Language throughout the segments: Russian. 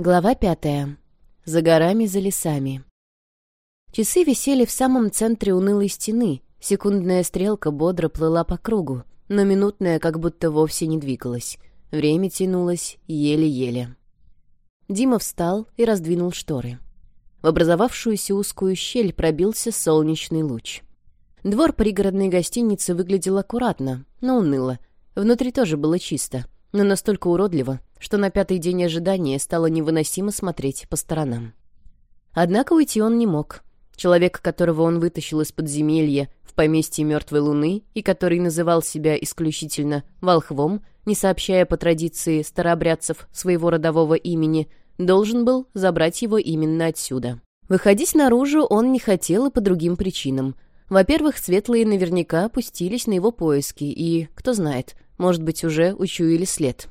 Глава пятая. За горами, за лесами. Часы висели в самом центре унылой стены. Секундная стрелка бодро плыла по кругу, но минутная как будто вовсе не двигалась. Время тянулось еле-еле. Дима встал и раздвинул шторы. В образовавшуюся узкую щель пробился солнечный луч. Двор пригородной гостиницы выглядел аккуратно, но уныло. Внутри тоже было чисто — но настолько уродливо, что на пятый день ожидания стало невыносимо смотреть по сторонам. Однако уйти он не мог. Человек, которого он вытащил из подземелья в поместье Мертвой Луны и который называл себя исключительно «волхвом», не сообщая по традиции старообрядцев своего родового имени, должен был забрать его именно отсюда. Выходить наружу он не хотел и по другим причинам. Во-первых, светлые наверняка опустились на его поиски, и, кто знает, может быть, уже учуяли след.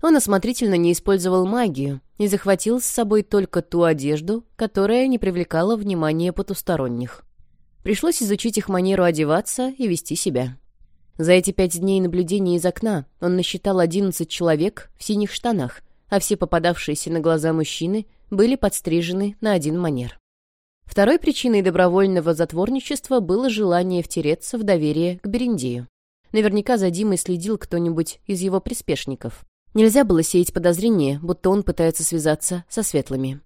Он осмотрительно не использовал магию и захватил с собой только ту одежду, которая не привлекала внимания потусторонних. Пришлось изучить их манеру одеваться и вести себя. За эти пять дней наблюдения из окна он насчитал 11 человек в синих штанах, а все попадавшиеся на глаза мужчины были подстрижены на один манер. Второй причиной добровольного затворничества было желание втереться в доверие к Берендею. Наверняка за Димой следил кто-нибудь из его приспешников. Нельзя было сеять подозрение, будто он пытается связаться со светлыми.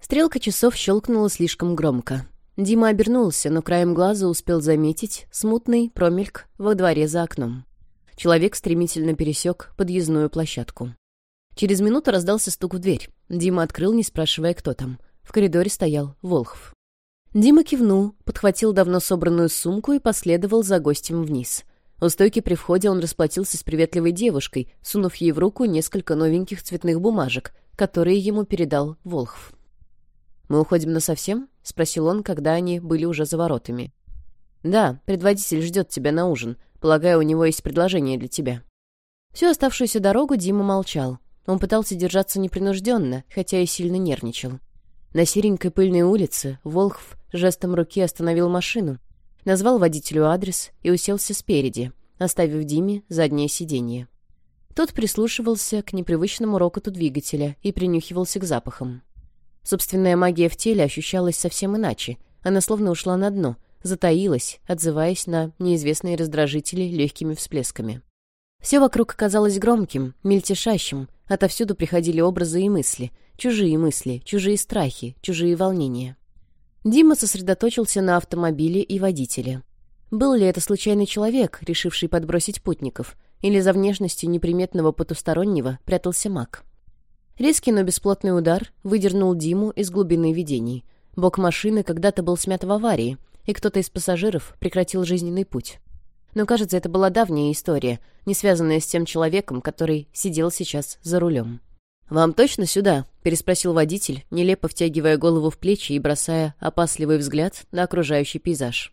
Стрелка часов щелкнула слишком громко. Дима обернулся, но краем глаза успел заметить смутный промельк во дворе за окном. Человек стремительно пересек подъездную площадку. Через минуту раздался стук в дверь. Дима открыл, не спрашивая, кто там. В коридоре стоял Волхов. Дима кивнул, подхватил давно собранную сумку и последовал за гостем вниз — у стойки при входе он расплатился с приветливой девушкой, сунув ей в руку несколько новеньких цветных бумажек, которые ему передал Волхв. «Мы уходим насовсем?» — спросил он, когда они были уже за воротами. «Да, предводитель ждет тебя на ужин. Полагаю, у него есть предложение для тебя». Всю оставшуюся дорогу Дима молчал. Он пытался держаться непринужденно, хотя и сильно нервничал. На серенькой пыльной улице Волхв жестом руки остановил машину, назвал водителю адрес и уселся спереди, оставив Диме заднее сиденье. Тот прислушивался к непривычному рокоту двигателя и принюхивался к запахам. Собственная магия в теле ощущалась совсем иначе. Она словно ушла на дно, затаилась, отзываясь на неизвестные раздражители легкими всплесками. Все вокруг казалось громким, мельтешащим, отовсюду приходили образы и мысли, чужие мысли, чужие страхи, чужие волнения. Дима сосредоточился на автомобиле и водителе. Был ли это случайный человек, решивший подбросить путников, или за внешностью неприметного потустороннего прятался маг? Резкий, но бесплотный удар выдернул Диму из глубины видений. Бок машины когда-то был смят в аварии, и кто-то из пассажиров прекратил жизненный путь. Но, кажется, это была давняя история, не связанная с тем человеком, который сидел сейчас за рулем. «Вам точно сюда?» — переспросил водитель, нелепо втягивая голову в плечи и бросая опасливый взгляд на окружающий пейзаж.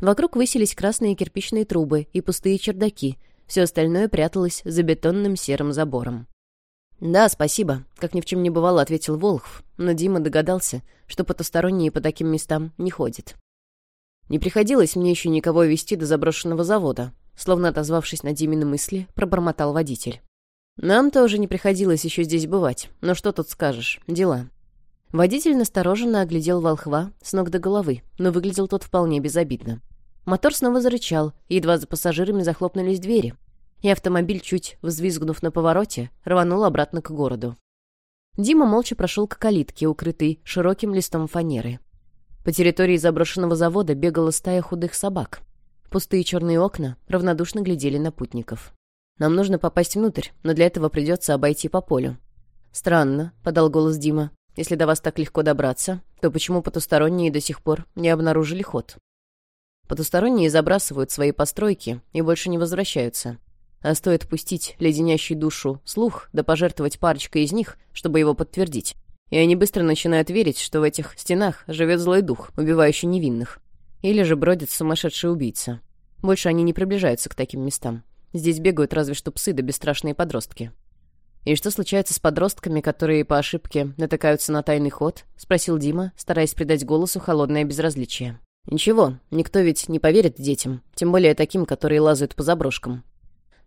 Вокруг высились красные кирпичные трубы и пустые чердаки, все остальное пряталось за бетонным серым забором. «Да, спасибо», — как ни в чем не бывало, ответил Волхв, но Дима догадался, что потусторонние по таким местам не ходят. «Не приходилось мне еще никого вести до заброшенного завода», — словно отозвавшись на Димины мысли, пробормотал водитель. «Нам тоже не приходилось еще здесь бывать, но что тут скажешь, дела». Водитель настороженно оглядел волхва с ног до головы, но выглядел тот вполне безобидно. Мотор снова зарычал, едва за пассажирами захлопнулись двери, и автомобиль, чуть взвизгнув на повороте, рванул обратно к городу. Дима молча прошел к калитке, укрытой широким листом фанеры. По территории заброшенного завода бегала стая худых собак. Пустые черные окна равнодушно глядели на путников. Нам нужно попасть внутрь, но для этого придется обойти по полю». «Странно», — подал голос Дима. «Если до вас так легко добраться, то почему потусторонние до сих пор не обнаружили ход?» «Потусторонние забрасывают свои постройки и больше не возвращаются. А стоит пустить леденящий душу слух, да пожертвовать парочкой из них, чтобы его подтвердить. И они быстро начинают верить, что в этих стенах живет злой дух, убивающий невинных. Или же бродит сумасшедший убийца. Больше они не приближаются к таким местам. Здесь бегают разве что псы да бесстрашные подростки. «И что случается с подростками, которые по ошибке натыкаются на тайный ход?» — спросил Дима, стараясь придать голосу холодное безразличие. «Ничего, никто ведь не поверит детям, тем более таким, которые лазают по заброшкам».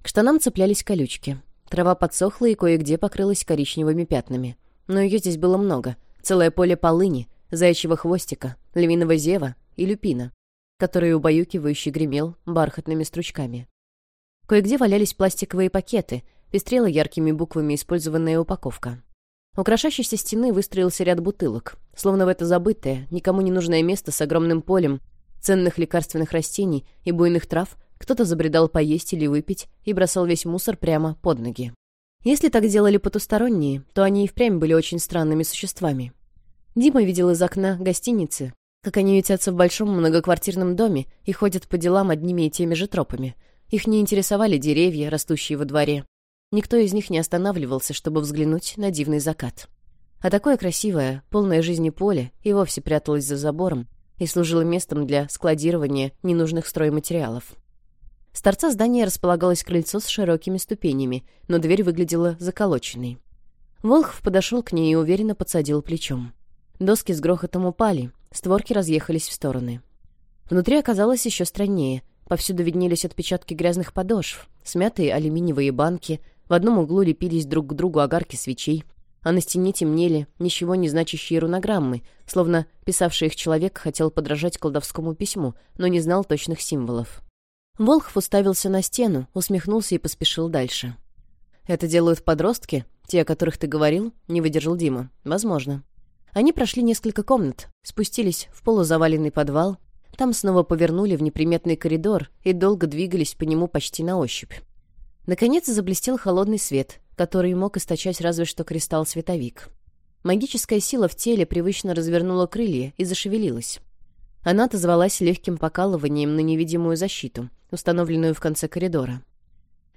К штанам цеплялись колючки. Трава подсохла и кое-где покрылась коричневыми пятнами. Но ее здесь было много. Целое поле полыни, заячьего хвостика, львиного зева и люпина, который убаюкивающе гремел бархатными стручками. Кое-где валялись пластиковые пакеты, пестрела яркими буквами использованная упаковка. У крошащейся стены выстроился ряд бутылок, словно в это забытое, никому не нужное место с огромным полем, ценных лекарственных растений и буйных трав кто-то забредал поесть или выпить и бросал весь мусор прямо под ноги. Если так делали потусторонние, то они и впрямь были очень странными существами. Дима видел из окна гостиницы, как они ютятся в большом многоквартирном доме и ходят по делам одними и теми же тропами — их не интересовали деревья, растущие во дворе. Никто из них не останавливался, чтобы взглянуть на дивный закат. А такое красивое, полное жизни поле и вовсе пряталось за забором и служило местом для складирования ненужных стройматериалов. С торца здания располагалось крыльцо с широкими ступенями, но дверь выглядела заколоченной. Волхов подошел к ней и уверенно подсадил плечом. Доски с грохотом упали, створки разъехались в стороны. Внутри оказалось еще страннее. Повсюду виднелись отпечатки грязных подошв, смятые алюминиевые банки, в одном углу лепились друг к другу огарки свечей, а на стене темнели ничего не значащие рунограммы, словно писавший их человек хотел подражать колдовскому письму, но не знал точных символов. Волхов уставился на стену, усмехнулся и поспешил дальше. «Это делают подростки? Те, о которых ты говорил?» — не выдержал Дима. «Возможно». Они прошли несколько комнат, спустились в полузаваленный подвал, там снова повернули в неприметный коридор и долго двигались по нему почти на ощупь. Наконец заблестел холодный свет, который мог источать разве что кристалл-световик. Магическая сила в теле привычно развернула крылья и зашевелилась. Она отозвалась легким покалыванием на невидимую защиту, установленную в конце коридора.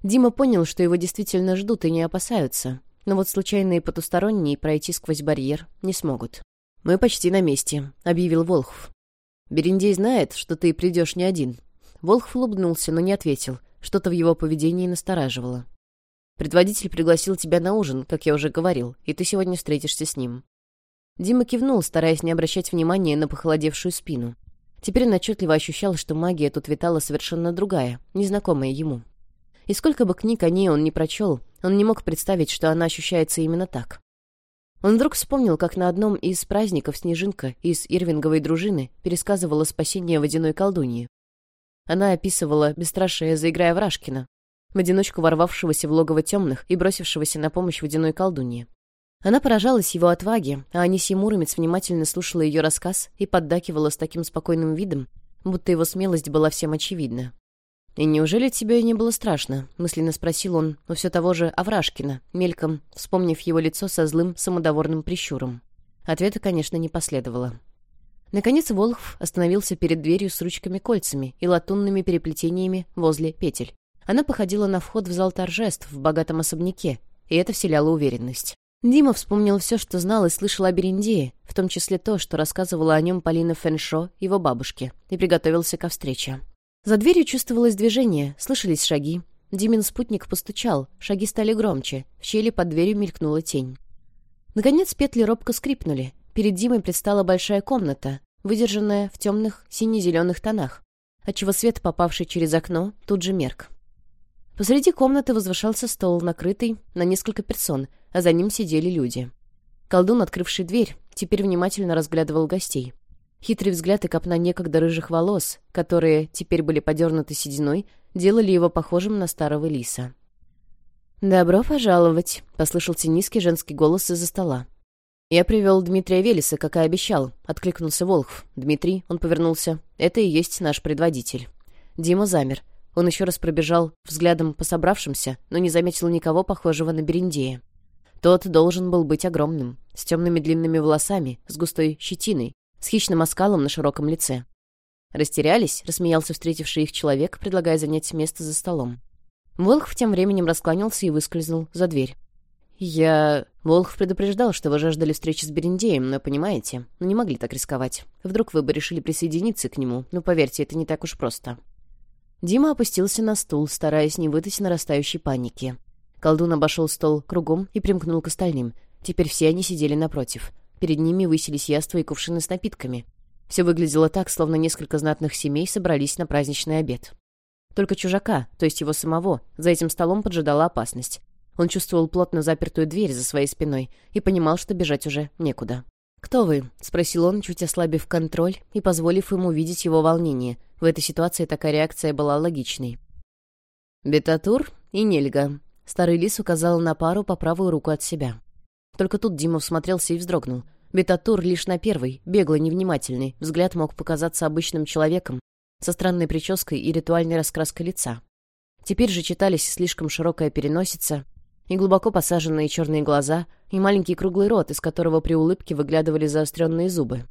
Дима понял, что его действительно ждут и не опасаются, но вот случайные потусторонние пройти сквозь барьер не смогут. «Мы почти на месте», — объявил Волхов. Берендей знает, что ты придешь не один». Волх улыбнулся, но не ответил. Что-то в его поведении настораживало. «Предводитель пригласил тебя на ужин, как я уже говорил, и ты сегодня встретишься с ним». Дима кивнул, стараясь не обращать внимания на похолодевшую спину. Теперь он отчетливо ощущал, что магия тут витала совершенно другая, незнакомая ему. И сколько бы книг о ней он не прочел, он не мог представить, что она ощущается именно так. Он вдруг вспомнил, как на одном из праздников Снежинка из Ирвинговой дружины пересказывала спасение водяной колдуньи. Она описывала бесстрашие, заиграя Врашкина, в одиночку ворвавшегося в логово темных и бросившегося на помощь водяной колдунье. Она поражалась его отваге, а Анисия Муромец внимательно слушала ее рассказ и поддакивала с таким спокойным видом, будто его смелость была всем очевидна. «И неужели тебе не было страшно?» — мысленно спросил он, но все того же Аврашкина, мельком, вспомнив его лицо со злым, самодоворным прищуром. Ответа, конечно, не последовало. Наконец Волхв остановился перед дверью с ручками-кольцами и латунными переплетениями возле петель. Она походила на вход в зал торжеств в богатом особняке, и это вселяло уверенность. Дима вспомнил все, что знал и слышал о Берендее, в том числе то, что рассказывала о нем Полина Фэншо, его бабушке, и приготовился ко встрече. За дверью чувствовалось движение, слышались шаги. Димин спутник постучал, шаги стали громче, в щели под дверью мелькнула тень. Наконец петли робко скрипнули. Перед Димой предстала большая комната, выдержанная в темных сине-зеленых тонах, отчего свет, попавший через окно, тут же мерк. Посреди комнаты возвышался стол, накрытый на несколько персон, а за ним сидели люди. Колдун, открывший дверь, теперь внимательно разглядывал гостей. Хитрый взгляд и копна некогда рыжих волос, которые теперь были подернуты сединой, делали его похожим на старого лиса. «Добро пожаловать», — послышался низкий женский голос из-за стола. «Я привел Дмитрия Велеса, как и обещал», — откликнулся Волхв. «Дмитрий», — он повернулся, — «это и есть наш предводитель». Дима замер. Он еще раз пробежал взглядом по собравшимся, но не заметил никого похожего на Берендея. Тот должен был быть огромным, с темными длинными волосами, с густой щетиной, с хищным оскалом на широком лице. Растерялись, рассмеялся встретивший их человек, предлагая занять место за столом. Волхв тем временем расклонился и выскользнул за дверь. «Я...» Волхв предупреждал, что вы жаждали встречи с Берендеем, но, понимаете, не могли так рисковать. Вдруг вы бы решили присоединиться к нему, но, поверьте, это не так уж просто. Дима опустился на стул, стараясь не выдать нарастающей паники. Колдун обошел стол кругом и примкнул к остальным. Теперь все они сидели напротив перед ними высились яства и кувшины с напитками. Все выглядело так, словно несколько знатных семей собрались на праздничный обед. Только чужака, то есть его самого, за этим столом поджидала опасность. Он чувствовал плотно запертую дверь за своей спиной и понимал, что бежать уже некуда. «Кто вы?» — спросил он, чуть ослабив контроль и позволив ему видеть его волнение. В этой ситуации такая реакция была логичной. «Бетатур и Нельга», — старый лис указал на пару по правую руку от себя. Только тут Дима всмотрелся и вздрогнул. Бетатур лишь на первый, бегло невнимательный, взгляд мог показаться обычным человеком, со странной прической и ритуальной раскраской лица. Теперь же читались слишком широкая переносица, и глубоко посаженные черные глаза, и маленький круглый рот, из которого при улыбке выглядывали заостренные зубы.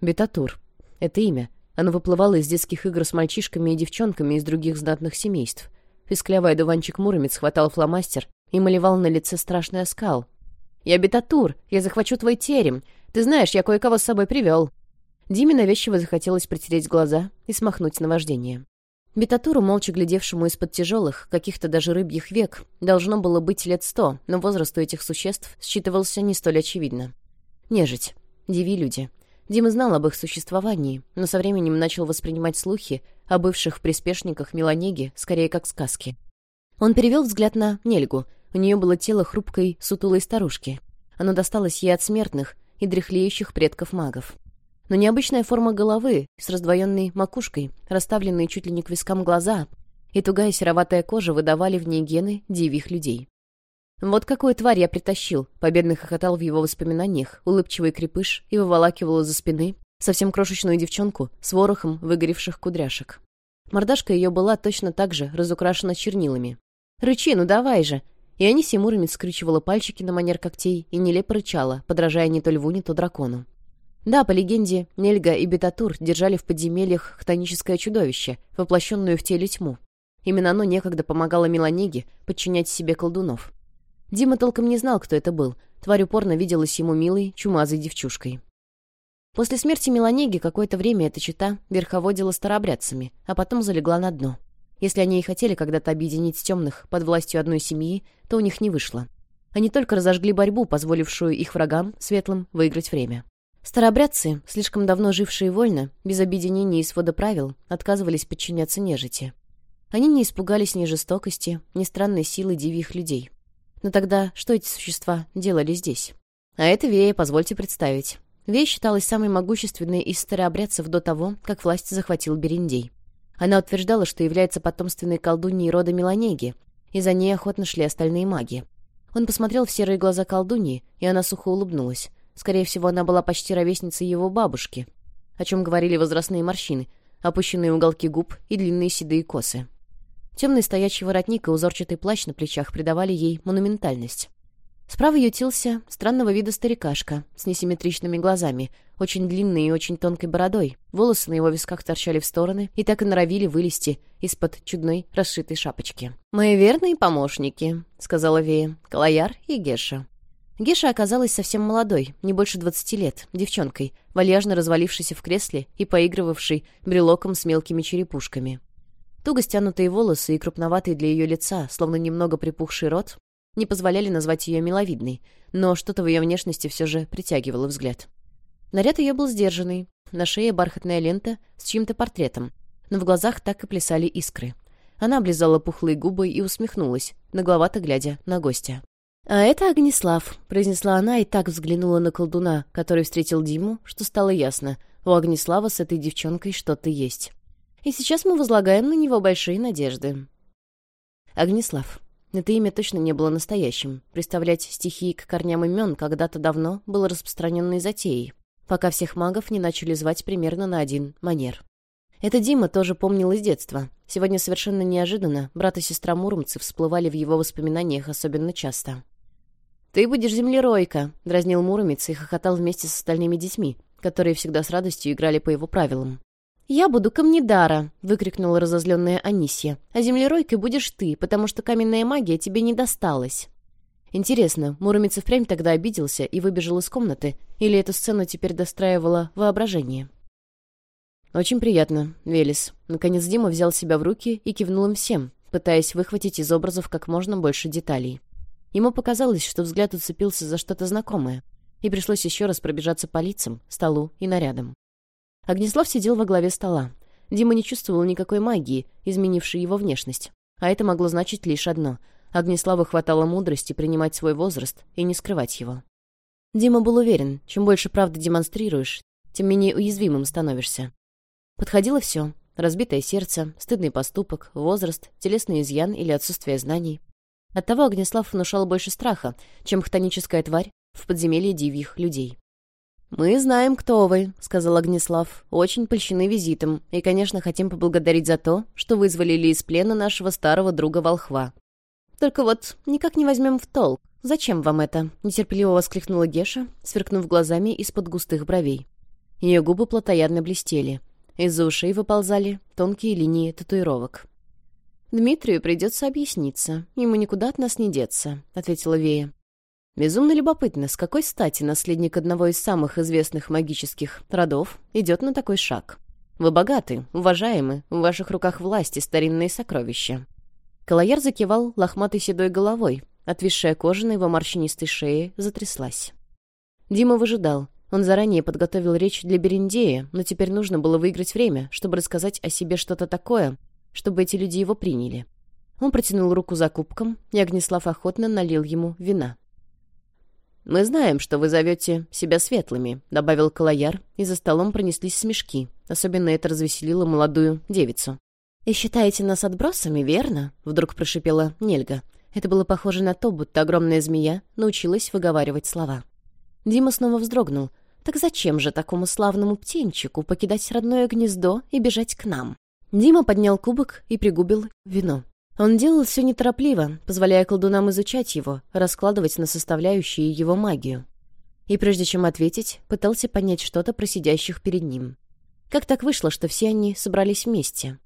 Бетатур. Это имя. Оно выплывало из детских игр с мальчишками и девчонками из других знатных семейств. Исклявый одуванчик Муромец хватал фломастер и малевал на лице страшный оскал, «Я Бетатур, я захвачу твой терем. Ты знаешь, я кое-кого с собой привел». Диме навязчиво захотелось протереть глаза и смахнуть наваждение. Бетатуру, молча глядевшему из-под тяжелых, каких-то даже рыбьих век, должно было быть лет сто, но возраст у этих существ считывался не столь очевидно. Нежить. Диви люди. Дима знал об их существовании, но со временем начал воспринимать слухи о бывших приспешниках Меланеги скорее как сказки. Он перевел взгляд на Нельгу — у нее было тело хрупкой, сутулой старушки. Оно досталось ей от смертных и дряхлеющих предков магов. Но необычная форма головы, с раздвоенной макушкой, расставленные чуть ли не к вискам глаза, и тугая сероватая кожа выдавали в ней гены дивих людей. «Вот какую тварь я притащил!» — победно хохотал в его воспоминаниях улыбчивый крепыш и выволакивал из-за спины совсем крошечную девчонку с ворохом выгоревших кудряшек. Мордашка ее была точно так же разукрашена чернилами. «Рычи, ну давай же!» И они Симурами скрючивала пальчики на манер когтей и нелепо рычала, подражая не то льву, не то дракону. Да, по легенде, Нельга и Бетатур держали в подземельях хтоническое чудовище, воплощенную в теле тьму. Именно оно некогда помогало Меланеге подчинять себе колдунов. Дима толком не знал, кто это был. Тварь упорно виделась ему милой, чумазой девчушкой. После смерти Меланеги какое-то время эта чита верховодила старообрядцами, а потом залегла на дно. Если они и хотели когда-то объединить темных под властью одной семьи, то у них не вышло. Они только разожгли борьбу, позволившую их врагам, светлым, выиграть время. Старообрядцы, слишком давно жившие вольно, без объединения и свода правил, отказывались подчиняться нежити. Они не испугались ни жестокости, ни странной силы дивьих людей. Но тогда что эти существа делали здесь? А это Вея, позвольте представить. Вея считалась самой могущественной из старообрядцев до того, как власть захватил Бериндей. Она утверждала, что является потомственной колдуньей рода Меланеги, и за ней охотно шли остальные маги. Он посмотрел в серые глаза колдуньи, и она сухо улыбнулась. Скорее всего, она была почти ровесницей его бабушки, о чем говорили возрастные морщины, опущенные уголки губ и длинные седые косы. Темный стоячий воротник и узорчатый плащ на плечах придавали ей монументальность. Справа ютился странного вида старикашка с несимметричными глазами, очень длинной и очень тонкой бородой. Волосы на его висках торчали в стороны и так и норовили вылезти из-под чудной расшитой шапочки. «Мои верные помощники», — сказала Вея, — «Калаяр и Геша». Геша оказалась совсем молодой, не больше 20 лет, девчонкой, вальяжно развалившейся в кресле и поигрывавшей брелоком с мелкими черепушками. Туго стянутые волосы и крупноватые для ее лица, словно немного припухший рот, не позволяли назвать ее миловидной, но что-то в ее внешности все же притягивало взгляд. Наряд ее был сдержанный, на шее бархатная лента с чьим-то портретом, но в глазах так и плясали искры. Она облизала пухлые губы и усмехнулась, нагловато глядя на гостя. «А это Огнеслав», — произнесла она и так взглянула на колдуна, который встретил Диму, что стало ясно. У Огнеслава с этой девчонкой что-то есть. И сейчас мы возлагаем на него большие надежды. Огнеслав. Ну, Это имя точно не было настоящим. Представлять стихии к корням имен когда-то давно было распространенной затеей, пока всех магов не начали звать примерно на один манер. Это Дима тоже помнил из детства. Сегодня совершенно неожиданно брат и сестра Муромцы всплывали в его воспоминаниях особенно часто. «Ты будешь землеройка», — дразнил Муромец и хохотал вместе с остальными детьми, которые всегда с радостью играли по его правилам. «Я буду камнедара!» — выкрикнула разозленная Анисия. «А землеройкой будешь ты, потому что каменная магия тебе не досталась!» Интересно, Муромец впрямь тогда обиделся и выбежал из комнаты, или эту сцену теперь достраивало воображение? «Очень приятно, Велес». Наконец Дима взял себя в руки и кивнул им всем, пытаясь выхватить из образов как можно больше деталей. Ему показалось, что взгляд уцепился за что-то знакомое, и пришлось еще раз пробежаться по лицам, столу и нарядам. Огнеслав сидел во главе стола. Дима не чувствовал никакой магии, изменившей его внешность. А это могло значить лишь одно. Огнеславу хватало мудрости принимать свой возраст и не скрывать его. Дима был уверен, чем больше правды демонстрируешь, тем менее уязвимым становишься. Подходило все. Разбитое сердце, стыдный поступок, возраст, телесный изъян или отсутствие знаний. Оттого Огнеслав внушал больше страха, чем хтоническая тварь в подземелье дивьих людей. «Мы знаем, кто вы», — сказал Огнеслав. «Очень польщены визитом. И, конечно, хотим поблагодарить за то, что вызволили из плена нашего старого друга Волхва». «Только вот никак не возьмем в толк. Зачем вам это?» — нетерпеливо воскликнула Геша, сверкнув глазами из-под густых бровей. Ее губы плотоядно блестели. Из-за ушей выползали тонкие линии татуировок. «Дмитрию придется объясниться. Ему никуда от нас не деться», — ответила Вея. Безумно любопытно, с какой стати наследник одного из самых известных магических родов идет на такой шаг. Вы богаты, уважаемы, в ваших руках власти старинные сокровища. Калаяр закивал лохматой седой головой, отвисшая кожа на его морщинистой шее затряслась. Дима выжидал. Он заранее подготовил речь для Берендея, но теперь нужно было выиграть время, чтобы рассказать о себе что-то такое, чтобы эти люди его приняли. Он протянул руку за кубком, и Огнеслав охотно налил ему вина. «Мы знаем, что вы зовете себя светлыми», — добавил Калаяр, и за столом пронеслись смешки. Особенно это развеселило молодую девицу. «И считаете нас отбросами, верно?» — вдруг прошипела Нельга. Это было похоже на то, будто огромная змея научилась выговаривать слова. Дима снова вздрогнул. «Так зачем же такому славному птенчику покидать родное гнездо и бежать к нам?» Дима поднял кубок и пригубил вино. Он делал все неторопливо, позволяя колдунам изучать его, раскладывать на составляющие его магию. И прежде чем ответить, пытался понять что-то про сидящих перед ним. Как так вышло, что все они собрались вместе?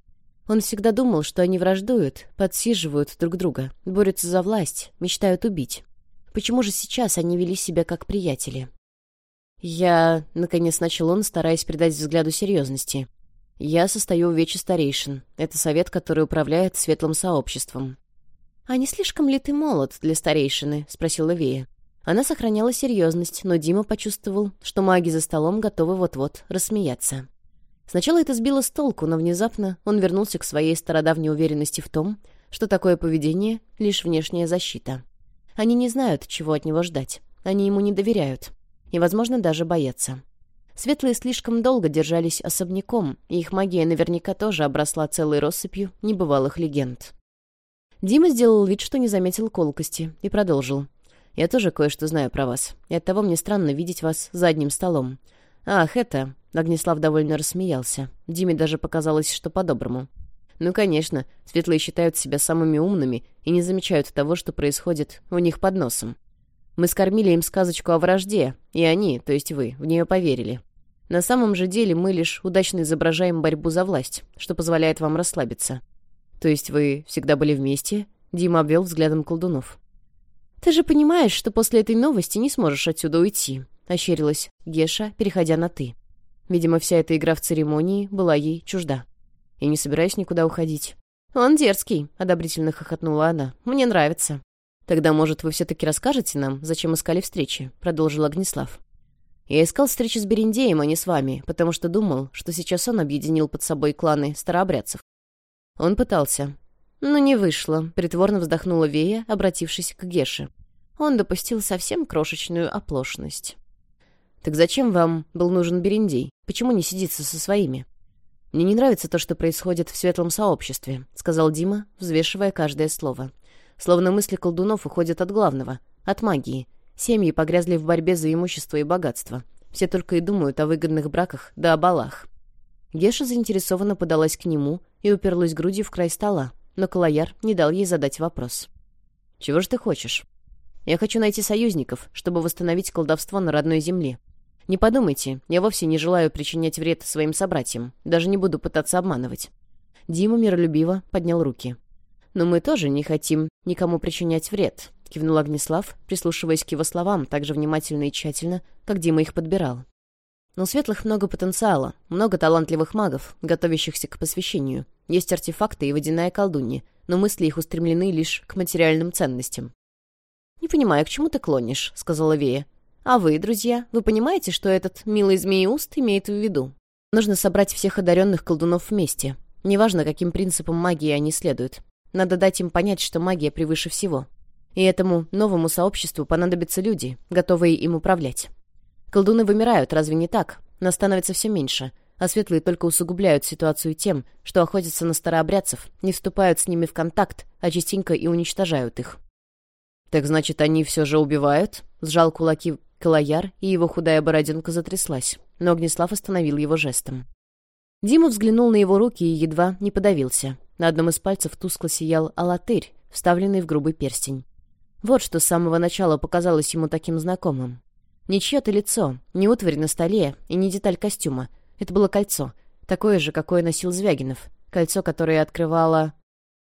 Он всегда думал, что они враждуют, подсиживают друг друга, борются за власть, мечтают убить. Почему же сейчас они вели себя как приятели? «Я...» — наконец начал он, стараясь придать взгляду серьезности. Я состою в Вече Старейшин. Это совет, который управляет светлым сообществом». «А не слишком ли ты молод для старейшины?» — спросила Вея. Она сохраняла серьезность, но Дима почувствовал, что маги за столом готовы вот-вот рассмеяться. Сначала это сбило с толку, но внезапно он вернулся к своей стародавней уверенности в том, что такое поведение — лишь внешняя защита. Они не знают, чего от него ждать. Они ему не доверяют. И, возможно, даже боятся. Светлые слишком долго держались особняком, и их магия наверняка тоже обросла целой россыпью небывалых легенд. Дима сделал вид, что не заметил колкости, и продолжил. «Я тоже кое-что знаю про вас, и оттого мне странно видеть вас за одним столом». «Ах, это...» — Огнеслав довольно рассмеялся. Диме даже показалось, что по-доброму. «Ну, конечно, светлые считают себя самыми умными и не замечают того, что происходит у них под носом. Мы скормили им сказочку о вражде, и они, то есть вы, в нее поверили. На самом же деле мы лишь удачно изображаем борьбу за власть, что позволяет вам расслабиться. То есть вы всегда были вместе? Дима обвел взглядом колдунов. Ты же понимаешь, что после этой новости не сможешь отсюда уйти, ощерилась Геша, переходя на «ты». Видимо, вся эта игра в церемонии была ей чужда. И не собираюсь никуда уходить. «Он дерзкий», — одобрительно хохотнула она. «Мне нравится». «Тогда, может, вы все-таки расскажете нам, зачем искали встречи?» — продолжил Огнеслав. Я искал встречи с Берендеем, а не с вами, потому что думал, что сейчас он объединил под собой кланы старообрядцев. Он пытался. Но не вышло, притворно вздохнула Вея, обратившись к Геше. Он допустил совсем крошечную оплошность. «Так зачем вам был нужен Берендей? Почему не сидится со своими?» «Мне не нравится то, что происходит в светлом сообществе», — сказал Дима, взвешивая каждое слово. «Словно мысли колдунов уходят от главного, от магии, Семьи погрязли в борьбе за имущество и богатство. Все только и думают о выгодных браках да о балах. Геша заинтересованно подалась к нему и уперлась грудью в край стола, но Калаяр не дал ей задать вопрос. «Чего же ты хочешь?» «Я хочу найти союзников, чтобы восстановить колдовство на родной земле. Не подумайте, я вовсе не желаю причинять вред своим собратьям, даже не буду пытаться обманывать». Дима миролюбиво поднял руки. «Но мы тоже не хотим никому причинять вред», — кивнул Огнеслав, прислушиваясь к его словам так же внимательно и тщательно, как Дима их подбирал. «Но у светлых много потенциала, много талантливых магов, готовящихся к посвящению. Есть артефакты и водяная колдунья, но мысли их устремлены лишь к материальным ценностям». «Не понимаю, к чему ты клонишь?» — сказала Вея. «А вы, друзья, вы понимаете, что этот милый змеиуст имеет в виду? Нужно собрать всех одаренных колдунов вместе. Неважно, каким принципам магии они следуют. Надо дать им понять, что магия превыше всего и этому новому сообществу понадобятся люди, готовые им управлять. Колдуны вымирают, разве не так? Но становится все меньше, а светлые только усугубляют ситуацию тем, что охотятся на старообрядцев, не вступают с ними в контакт, а частенько и уничтожают их. «Так значит, они все же убивают?» — сжал кулаки Калаяр, и его худая бородинка затряслась, но Огнеслав остановил его жестом. Дима взглянул на его руки и едва не подавился. На одном из пальцев тускло сиял алатырь, вставленный в грубый перстень. Вот что с самого начала показалось ему таким знакомым. Не чье-то лицо, не утварь на столе и не деталь костюма. Это было кольцо, такое же, какое носил Звягинов. Кольцо, которое открывало...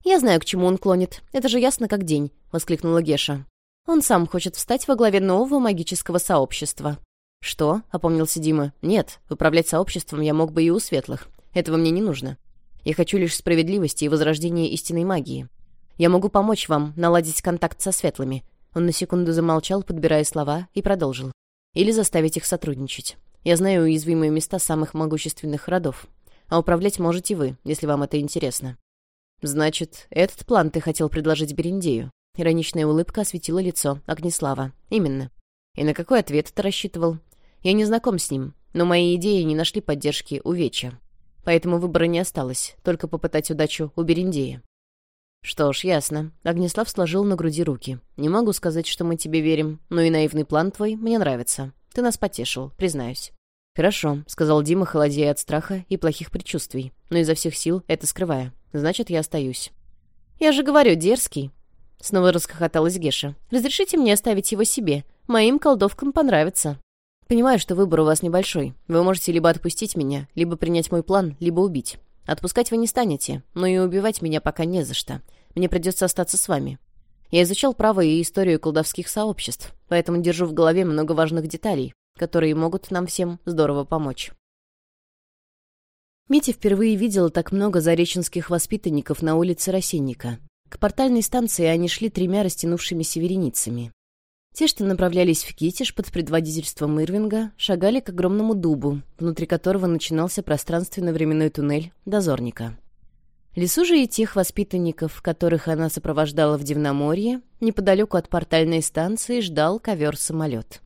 «Я знаю, к чему он клонит. Это же ясно как день», — воскликнула Геша. «Он сам хочет встать во главе нового магического сообщества». «Что?» — опомнился Дима. «Нет, управлять сообществом я мог бы и у светлых. Этого мне не нужно. Я хочу лишь справедливости и возрождения истинной магии. «Я могу помочь вам наладить контакт со светлыми». Он на секунду замолчал, подбирая слова, и продолжил. «Или заставить их сотрудничать. Я знаю уязвимые места самых могущественных родов. А управлять можете вы, если вам это интересно». «Значит, этот план ты хотел предложить Берендею?» Ироничная улыбка осветила лицо Огнеслава. «Именно. И на какой ответ ты рассчитывал? Я не знаком с ним, но мои идеи не нашли поддержки у Веча. Поэтому выбора не осталось, только попытать удачу у Берендея. «Что ж, ясно». Огнеслав сложил на груди руки. «Не могу сказать, что мы тебе верим, но и наивный план твой мне нравится. Ты нас потешил, признаюсь». «Хорошо», — сказал Дима, холодея от страха и плохих предчувствий, но изо всех сил это скрывая. «Значит, я остаюсь». «Я же говорю, дерзкий». Снова расхохоталась Геша. «Разрешите мне оставить его себе. Моим колдовкам понравится». «Понимаю, что выбор у вас небольшой. Вы можете либо отпустить меня, либо принять мой план, либо убить. Отпускать вы не станете, но и убивать меня пока не за что. Мне придется остаться с вами. Я изучал право и историю колдовских сообществ, поэтому держу в голове много важных деталей, которые могут нам всем здорово помочь. Митя впервые видела так много зареченских воспитанников на улице Росинника. К портальной станции они шли тремя растянувшимися вереницами. Те, что направлялись в Китиш под предводительством Ирвинга, шагали к огромному дубу, внутри которого начинался пространственно-временной туннель дозорника. Лисужи и тех воспитанников, которых она сопровождала в Дивноморье, неподалеку от портальной станции ждал ковер-самолет.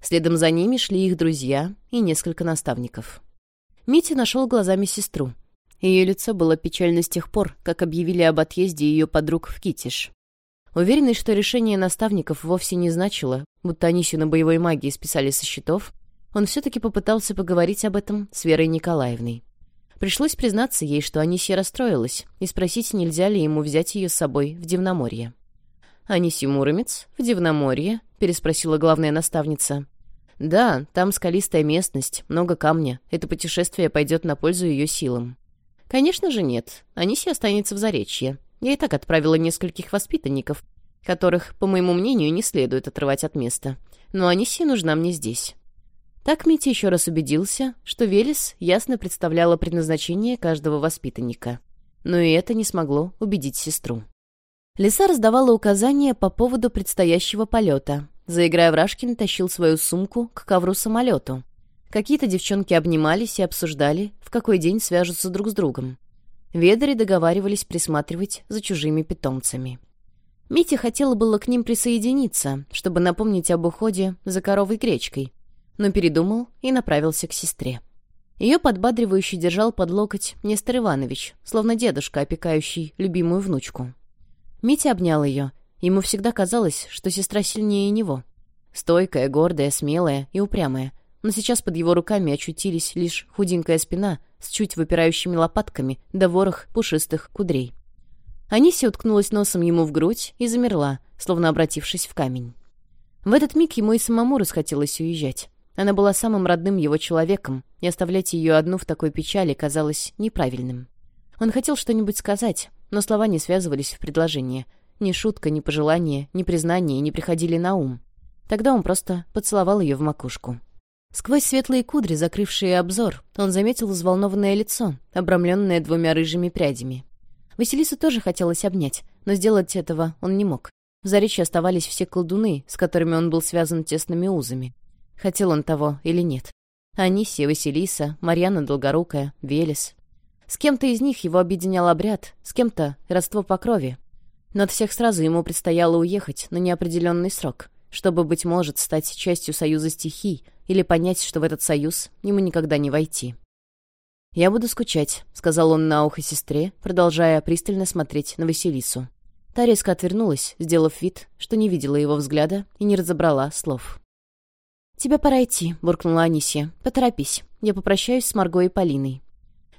Следом за ними шли их друзья и несколько наставников. Митя нашел глазами сестру. Ее лицо было печально с тех пор, как объявили об отъезде ее подруг в Китиш. Уверенный, что решение наставников вовсе не значило, будто Анисю на боевой магии списали со счетов, он все-таки попытался поговорить об этом с Верой Николаевной. Пришлось признаться ей, что Анисия расстроилась, и спросить, нельзя ли ему взять ее с собой в Дивноморье. «Анисий Муромец? В Дивноморье?» — переспросила главная наставница. «Да, там скалистая местность, много камня. Это путешествие пойдет на пользу ее силам». «Конечно же нет. Анисия останется в Заречье. Я и так отправила нескольких воспитанников, которых, по моему мнению, не следует отрывать от места. Но Анисия нужна мне здесь. Так Митя еще раз убедился, что Велес ясно представляла предназначение каждого воспитанника. Но и это не смогло убедить сестру. Лиса раздавала указания по поводу предстоящего полета. Заиграя Рашкин тащил свою сумку к ковру-самолету. Какие-то девчонки обнимались и обсуждали, в какой день свяжутся друг с другом. Ведари договаривались присматривать за чужими питомцами. Митя хотела было к ним присоединиться, чтобы напомнить об уходе за коровой гречкой, но передумал и направился к сестре. Ее подбадривающе держал под локоть Нестор Иванович, словно дедушка, опекающий любимую внучку. Митя обнял ее. Ему всегда казалось, что сестра сильнее него. Стойкая, гордая, смелая и упрямая. Но сейчас под его руками очутились лишь худенькая спина с чуть выпирающими лопатками да ворох пушистых кудрей. Анисия уткнулась носом ему в грудь и замерла, словно обратившись в камень. В этот миг ему и самому расхотелось уезжать. Она была самым родным его человеком, и оставлять ее одну в такой печали казалось неправильным. Он хотел что-нибудь сказать, но слова не связывались в предложение, Ни шутка, ни пожелание, ни признание не приходили на ум. Тогда он просто поцеловал ее в макушку. Сквозь светлые кудри, закрывшие обзор, он заметил взволнованное лицо, обрамленное двумя рыжими прядями. Василису тоже хотелось обнять, но сделать этого он не мог. В Заречье оставались все колдуны, с которыми он был связан тесными узами хотел он того или нет. Анисия, Василиса, Марьяна Долгорукая, Велес. С кем-то из них его объединял обряд, с кем-то родство по крови. Но от всех сразу ему предстояло уехать на неопределенный срок, чтобы, быть может, стать частью союза стихий или понять, что в этот союз ему никогда не войти. «Я буду скучать», — сказал он на ухо сестре, продолжая пристально смотреть на Василису. Та резко отвернулась, сделав вид, что не видела его взгляда и не разобрала слов. Тебе пора идти», — буркнула Анисия. «Поторопись. Я попрощаюсь с Марго и Полиной».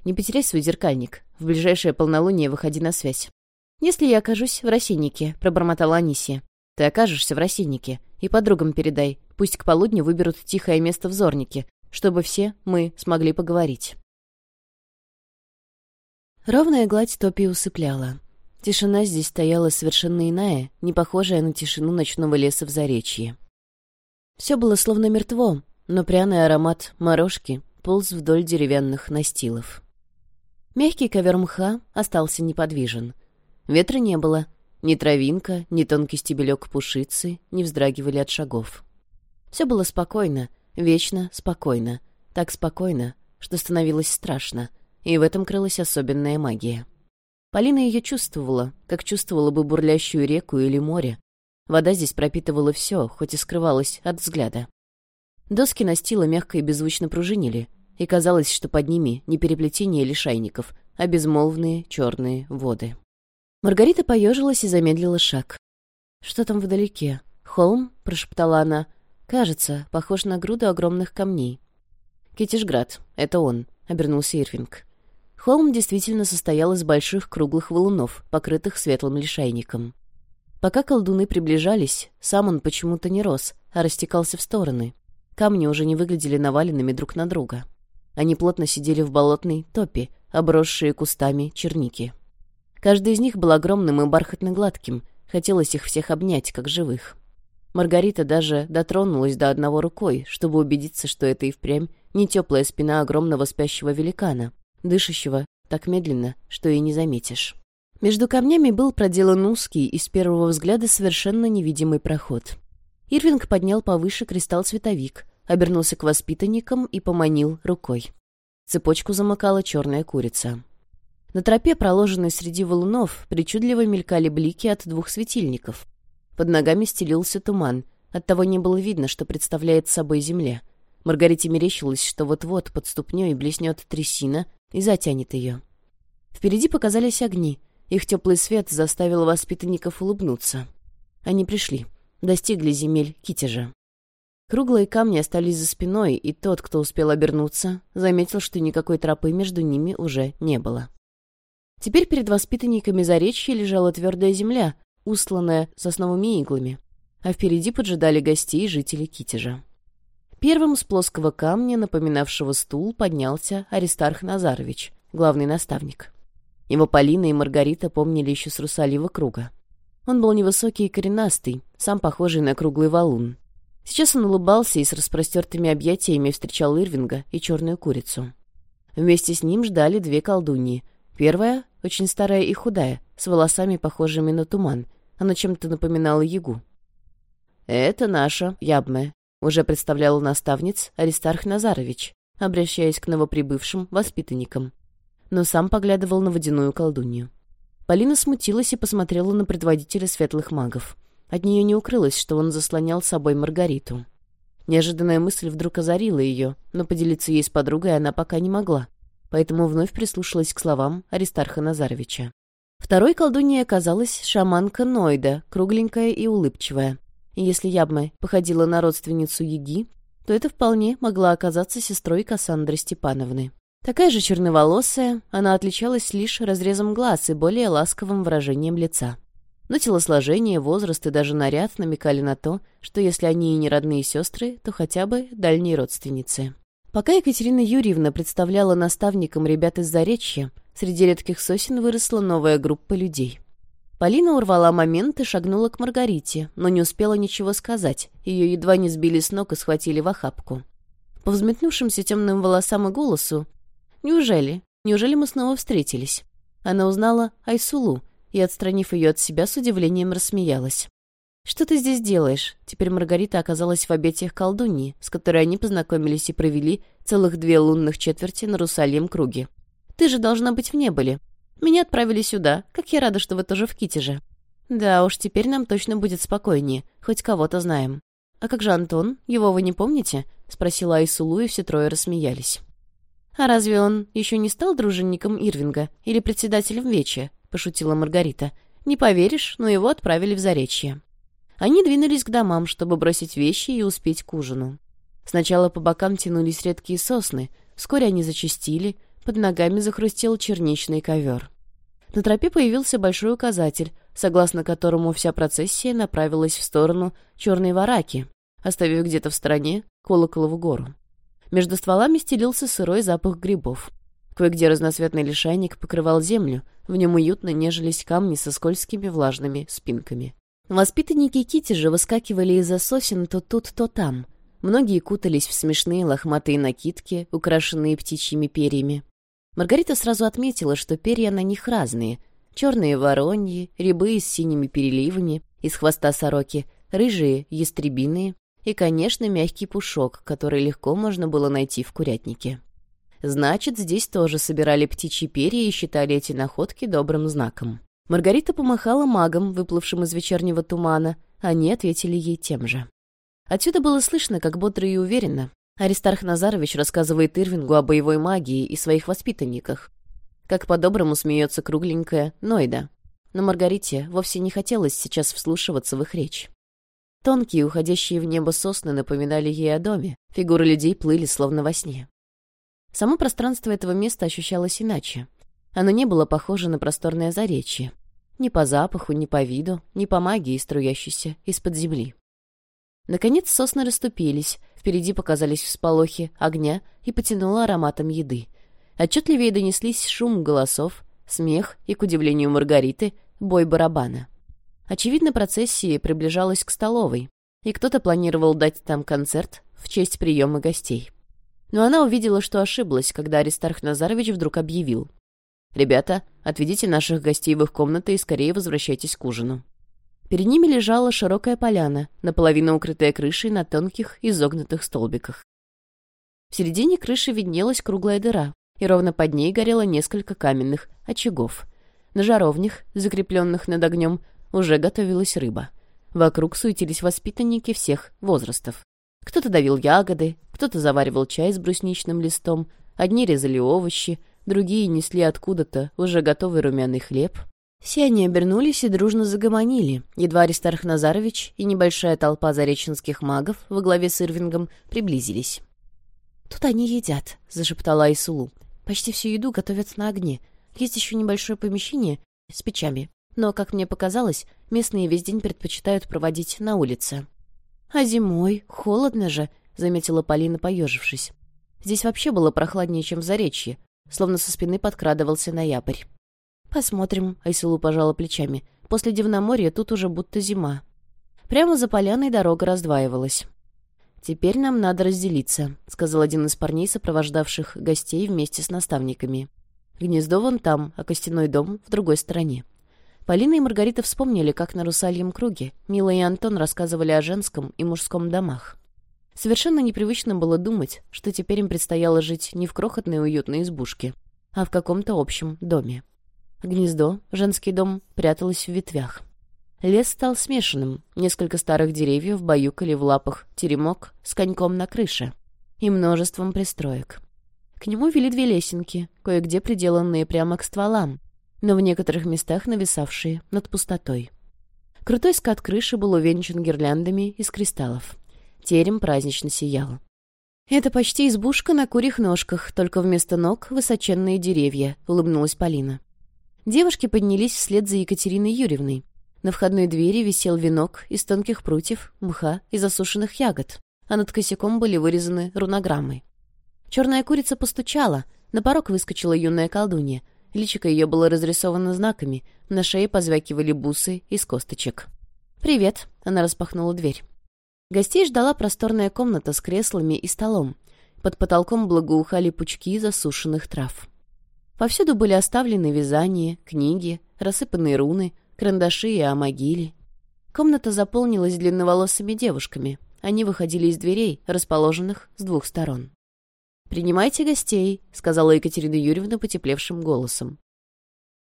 «Не потеряй свой зеркальник. В ближайшее полнолуние выходи на связь». «Если я окажусь в рассеннике», — пробормотала Анисия. «Ты окажешься в рассеннике. И подругам передай. Пусть к полудню выберут тихое место в зорнике, чтобы все мы смогли поговорить». Ровная гладь топи усыпляла. Тишина здесь стояла совершенно иная, не похожая на тишину ночного леса в Заречье. Все было словно мертво, но пряный аромат морожки полз вдоль деревянных настилов. Мягкий ковер мха остался неподвижен. Ветра не было. Ни травинка, ни тонкий стебелек пушицы не вздрагивали от шагов. Все было спокойно, вечно спокойно. Так спокойно, что становилось страшно, и в этом крылась особенная магия. Полина ее чувствовала, как чувствовала бы бурлящую реку или море, Вода здесь пропитывала все, хоть и скрывалась от взгляда. Доски настила мягко и беззвучно пружинили, и казалось, что под ними не переплетение лишайников, а безмолвные черные воды. Маргарита поежилась и замедлила шаг. «Что там вдалеке? Холм?» — прошептала она. «Кажется, похож на груду огромных камней». «Китежград. Это он», — обернулся Ирвинг. Холм действительно состоял из больших круглых валунов, покрытых светлым лишайником. Пока колдуны приближались, сам он почему-то не рос, а растекался в стороны. Камни уже не выглядели наваленными друг на друга. Они плотно сидели в болотной топе, обросшие кустами черники. Каждый из них был огромным и бархатно гладким, хотелось их всех обнять, как живых. Маргарита даже дотронулась до одного рукой, чтобы убедиться, что это и впрямь не теплая спина огромного спящего великана, дышащего так медленно, что и не заметишь. Между камнями был проделан узкий и с первого взгляда совершенно невидимый проход. Ирвинг поднял повыше кристалл-световик, обернулся к воспитанникам и поманил рукой. Цепочку замыкала черная курица. На тропе, проложенной среди валунов, причудливо мелькали блики от двух светильников. Под ногами стелился туман, оттого не было видно, что представляет собой земля. Маргарите мерещилось, что вот-вот под ступней блеснет трясина и затянет ее. Впереди показались огни — их теплый свет заставил воспитанников улыбнуться. Они пришли, достигли земель Китежа. Круглые камни остались за спиной, и тот, кто успел обернуться, заметил, что никакой тропы между ними уже не было. Теперь перед воспитанниками Заречья лежала твердая земля, усланная сосновыми иглами, а впереди поджидали гостей жители Китежа. Первым с плоского камня, напоминавшего стул, поднялся Аристарх Назарович, главный наставник. Его Полина и Маргарита помнили еще с Русалива круга. Он был невысокий и коренастый, сам похожий на круглый валун. Сейчас он улыбался и с распростертыми объятиями встречал Ирвинга и черную курицу. Вместе с ним ждали две колдуньи. Первая, очень старая и худая, с волосами, похожими на туман. Она чем-то напоминала ягу. «Это наша, Ябме», — уже представлял наставниц Аристарх Назарович, обращаясь к новоприбывшим воспитанникам но сам поглядывал на водяную колдунью. Полина смутилась и посмотрела на предводителя светлых магов. От нее не укрылось, что он заслонял с собой Маргариту. Неожиданная мысль вдруг озарила ее, но поделиться ей с подругой она пока не могла, поэтому вновь прислушалась к словам Аристарха Назаровича. Второй колдуньей оказалась шаманка Нойда, кругленькая и улыбчивая. И если Ябме походила на родственницу Еги, то это вполне могла оказаться сестрой Кассандры Степановны. Такая же черноволосая, она отличалась лишь разрезом глаз и более ласковым выражением лица. Но телосложение, возраст и даже наряд намекали на то, что если они и не родные сестры, то хотя бы дальние родственницы. Пока Екатерина Юрьевна представляла наставникам ребят из Заречья, среди редких сосен выросла новая группа людей. Полина урвала момент и шагнула к Маргарите, но не успела ничего сказать, ее едва не сбили с ног и схватили в охапку. По взметнувшимся темным волосам и голосу Неужели? Неужели мы снова встретились? Она узнала Айсулу и, отстранив ее от себя, с удивлением рассмеялась. «Что ты здесь делаешь?» Теперь Маргарита оказалась в обетиях колдуньи, с которой они познакомились и провели целых две лунных четверти на Русалием круге. «Ты же должна быть в небыле. Меня отправили сюда. Как я рада, что вы тоже в Китеже». «Да уж, теперь нам точно будет спокойнее. Хоть кого-то знаем». «А как же Антон? Его вы не помните?» — спросила Айсулу, и все трое рассмеялись. «А разве он еще не стал дружинником Ирвинга или председателем Вече?» — пошутила Маргарита. «Не поверишь, но его отправили в Заречье». Они двинулись к домам, чтобы бросить вещи и успеть к ужину. Сначала по бокам тянулись редкие сосны, вскоре они зачистили, под ногами захрустел черничный ковер. На тропе появился большой указатель, согласно которому вся процессия направилась в сторону Черной Вараки, оставив где-то в стороне Колоколову гору. Между стволами стелился сырой запах грибов. Кое-где разноцветный лишайник покрывал землю, в нем уютно нежились камни со скользкими влажными спинками. Воспитанники Кити же выскакивали из-за сосен то тут, то там. Многие кутались в смешные лохматые накидки, украшенные птичьими перьями. Маргарита сразу отметила, что перья на них разные. Черные вороньи, рябы с синими переливами, из хвоста сороки, рыжие, ястребиные, и, конечно, мягкий пушок, который легко можно было найти в курятнике. Значит, здесь тоже собирали птичьи перья и считали эти находки добрым знаком. Маргарита помахала магом, выплывшим из вечернего тумана, они ответили ей тем же. Отсюда было слышно, как бодро и уверенно. Аристарх Назарович рассказывает Ирвингу о боевой магии и своих воспитанниках. Как по-доброму смеется кругленькая Нойда. Но Маргарите вовсе не хотелось сейчас вслушиваться в их речь. Тонкие, уходящие в небо сосны напоминали ей о доме. Фигуры людей плыли, словно во сне. Само пространство этого места ощущалось иначе. Оно не было похоже на просторное заречье. Ни по запаху, ни по виду, ни по магии, струящейся из-под земли. Наконец сосны расступились, впереди показались всполохи огня и потянуло ароматом еды. Отчетливее донеслись шум голосов, смех и, к удивлению Маргариты, бой барабана. Очевидно, процессия приближалась к столовой, и кто-то планировал дать там концерт в честь приема гостей. Но она увидела, что ошиблась, когда Аристарх Назарович вдруг объявил. «Ребята, отведите наших гостей в их комнаты и скорее возвращайтесь к ужину». Перед ними лежала широкая поляна, наполовину укрытая крышей на тонких изогнутых столбиках. В середине крыши виднелась круглая дыра, и ровно под ней горело несколько каменных очагов. На жаровнях, закрепленных над огнем, уже готовилась рыба. Вокруг суетились воспитанники всех возрастов. Кто-то давил ягоды, кто-то заваривал чай с брусничным листом, одни резали овощи, другие несли откуда-то уже готовый румяный хлеб. Все они обернулись и дружно загомонили, едва Аристарх Назарович и небольшая толпа зареченских магов во главе с Ирвингом приблизились. «Тут они едят», — зашептала Айсулу. «Почти всю еду готовят на огне. Есть еще небольшое помещение с печами, но, как мне показалось, местные весь день предпочитают проводить на улице. «А зимой? Холодно же», — заметила Полина, поежившись. Здесь вообще было прохладнее, чем в Заречье, словно со спины подкрадывался ноябрь. «Посмотрим», — Айсулу пожала плечами. «После Дивноморья тут уже будто зима». Прямо за поляной дорога раздваивалась. «Теперь нам надо разделиться», — сказал один из парней, сопровождавших гостей вместе с наставниками. «Гнездо вон там, а костяной дом в другой стороне». Полина и Маргарита вспомнили, как на Русальем круге Мила и Антон рассказывали о женском и мужском домах. Совершенно непривычно было думать, что теперь им предстояло жить не в крохотной уютной избушке, а в каком-то общем доме. Гнездо, женский дом, пряталось в ветвях. Лес стал смешанным. Несколько старых деревьев баюкали в лапах теремок с коньком на крыше и множеством пристроек. К нему вели две лесенки, кое-где приделанные прямо к стволам, но в некоторых местах нависавшие над пустотой. Крутой скат крыши был увенчан гирляндами из кристаллов. Терем празднично сиял. «Это почти избушка на курьих ножках, только вместо ног высоченные деревья», — улыбнулась Полина. Девушки поднялись вслед за Екатериной Юрьевной. На входной двери висел венок из тонких прутьев, мха и засушенных ягод, а над косяком были вырезаны рунограммы. Черная курица постучала, на порог выскочила юная колдунья — Личико ее было разрисовано знаками, на шее позвякивали бусы из косточек. «Привет!» — она распахнула дверь. Гостей ждала просторная комната с креслами и столом. Под потолком благоухали пучки засушенных трав. Повсюду были оставлены вязания, книги, рассыпанные руны, карандаши и амагили. Комната заполнилась длинноволосыми девушками. Они выходили из дверей, расположенных с двух сторон. «Принимайте гостей», — сказала Екатерина Юрьевна потеплевшим голосом.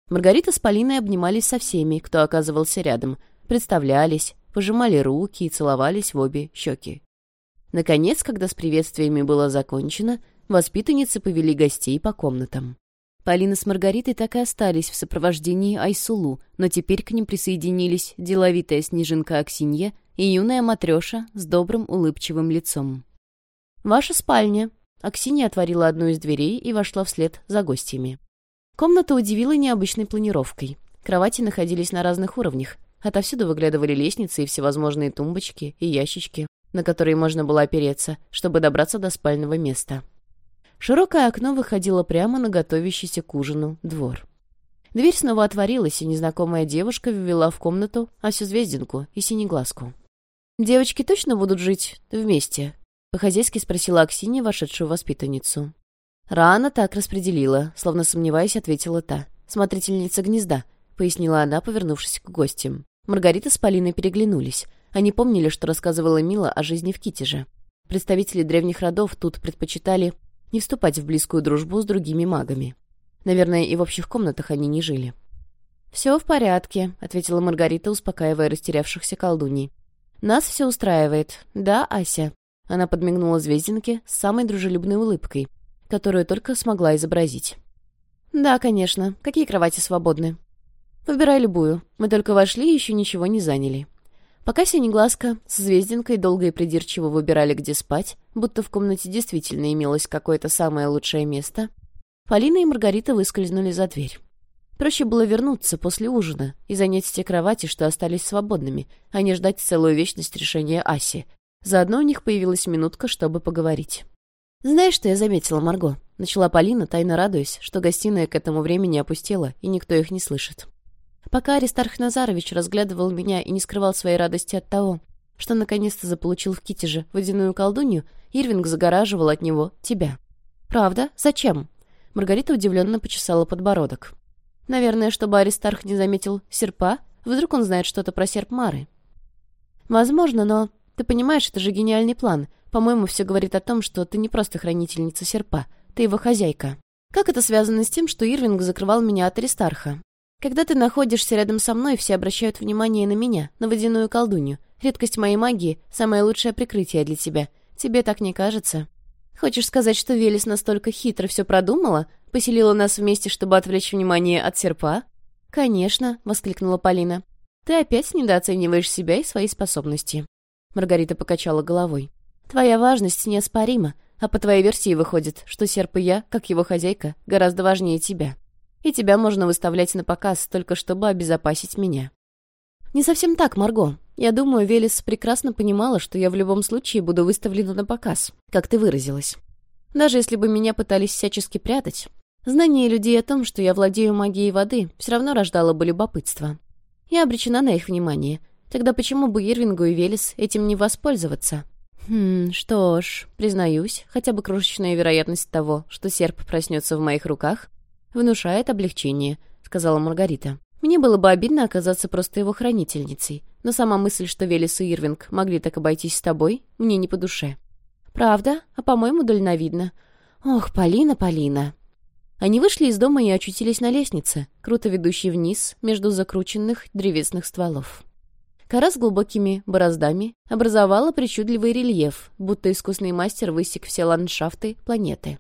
Маргарита с Полиной обнимались со всеми, кто оказывался рядом, представлялись, пожимали руки и целовались в обе щеки. Наконец, когда с приветствиями было закончено, воспитанницы повели гостей по комнатам. Полина с Маргаритой так и остались в сопровождении Айсулу, но теперь к ним присоединились деловитая снежинка Аксинья и юная матрёша с добрым улыбчивым лицом. «Ваша спальня», Аксинья отворила одну из дверей и вошла вслед за гостями. Комната удивила необычной планировкой. Кровати находились на разных уровнях. Отовсюду выглядывали лестницы и всевозможные тумбочки и ящички, на которые можно было опереться, чтобы добраться до спального места. Широкое окно выходило прямо на готовящийся к ужину двор. Дверь снова отворилась, и незнакомая девушка ввела в комнату Асю Звездинку и Синеглазку. «Девочки точно будут жить вместе?» По-хозяйски спросила Аксинья, вошедшую воспитанницу. «Рано так распределила», — словно сомневаясь, ответила та. «Смотрительница гнезда», — пояснила она, повернувшись к гостям. Маргарита с Полиной переглянулись. Они помнили, что рассказывала Мила о жизни в Китеже. Представители древних родов тут предпочитали не вступать в близкую дружбу с другими магами. Наверное, и в общих комнатах они не жили. «Все в порядке», — ответила Маргарита, успокаивая растерявшихся колдуней. «Нас все устраивает. Да, Ася?» Она подмигнула Звездинке с самой дружелюбной улыбкой, которую только смогла изобразить. «Да, конечно. Какие кровати свободны?» «Выбирай любую. Мы только вошли и еще ничего не заняли». Пока Синеглазка с Звездинкой долго и придирчиво выбирали, где спать, будто в комнате действительно имелось какое-то самое лучшее место, Полина и Маргарита выскользнули за дверь. Проще было вернуться после ужина и занять те кровати, что остались свободными, а не ждать целую вечность решения Аси, Заодно у них появилась минутка, чтобы поговорить. «Знаешь, что я заметила, Марго?» Начала Полина, тайно радуясь, что гостиная к этому времени опустела, и никто их не слышит. Пока Аристарх Назарович разглядывал меня и не скрывал своей радости от того, что наконец-то заполучил в Китеже водяную колдунью, Ирвинг загораживал от него тебя. «Правда? Зачем?» Маргарита удивленно почесала подбородок. «Наверное, чтобы Аристарх не заметил серпа? Вдруг он знает что-то про серп Мары?» «Возможно, но ты понимаешь, это же гениальный план. По-моему, все говорит о том, что ты не просто хранительница серпа, ты его хозяйка. Как это связано с тем, что Ирвинг закрывал меня от Аристарха? Когда ты находишься рядом со мной, все обращают внимание на меня, на водяную колдунью. Редкость моей магии — самое лучшее прикрытие для тебя. Тебе так не кажется? Хочешь сказать, что Велес настолько хитро все продумала? Поселила нас вместе, чтобы отвлечь внимание от серпа? «Конечно», — воскликнула Полина. «Ты опять недооцениваешь себя и свои способности». Маргарита покачала головой. «Твоя важность неоспорима, а по твоей версии выходит, что серп и я, как его хозяйка, гораздо важнее тебя. И тебя можно выставлять на показ, только чтобы обезопасить меня». «Не совсем так, Марго. Я думаю, Велес прекрасно понимала, что я в любом случае буду выставлена на показ, как ты выразилась. Даже если бы меня пытались всячески прятать, знание людей о том, что я владею магией воды, все равно рождало бы любопытство. Я обречена на их внимание» Тогда почему бы Ирвингу и Велес этим не воспользоваться? Хм, что ж, признаюсь, хотя бы крошечная вероятность того, что серп проснется в моих руках, внушает облегчение, сказала Маргарита. Мне было бы обидно оказаться просто его хранительницей, но сама мысль, что Велес и Ирвинг могли так обойтись с тобой, мне не по душе. Правда? А по-моему, дальновидно. Ох, Полина, Полина. Они вышли из дома и очутились на лестнице, круто ведущей вниз между закрученных древесных стволов. Карас глубокими бороздами образовала причудливый рельеф, будто искусный мастер высек все ландшафты планеты.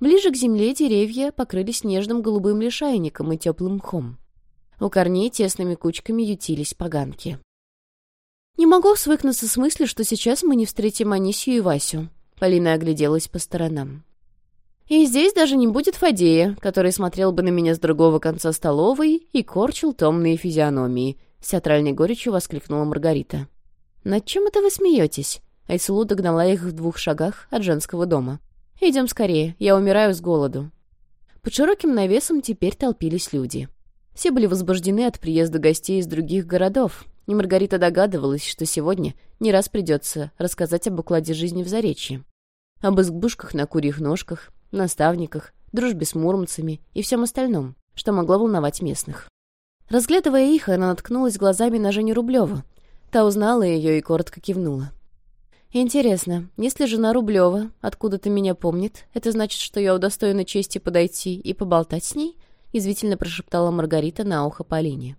Ближе к земле деревья покрылись нежным голубым лишайником и теплым мхом. У корней тесными кучками ютились поганки. Не могу свыкнуться с мыслью, что сейчас мы не встретим Анисию и Васю. Полина огляделась по сторонам. И здесь даже не будет Фадея, который смотрел бы на меня с другого конца столовой и корчил томные физиономии — с театральной горечью воскликнула Маргарита. «Над чем это вы смеетесь?» Айсулу догнала их в двух шагах от женского дома. «Идем скорее, я умираю с голоду». Под широким навесом теперь толпились люди. Все были возбуждены от приезда гостей из других городов, и Маргарита догадывалась, что сегодня не раз придется рассказать об укладе жизни в Заречье. Об избушках на курьих ножках, наставниках, дружбе с муромцами и всем остальном, что могло волновать местных. Разглядывая их, она наткнулась глазами на Женю Рублеву. Та узнала ее и коротко кивнула. «Интересно, если жена Рублева откуда-то меня помнит, это значит, что я удостоена чести подойти и поболтать с ней?» — язвительно прошептала Маргарита на ухо Полине.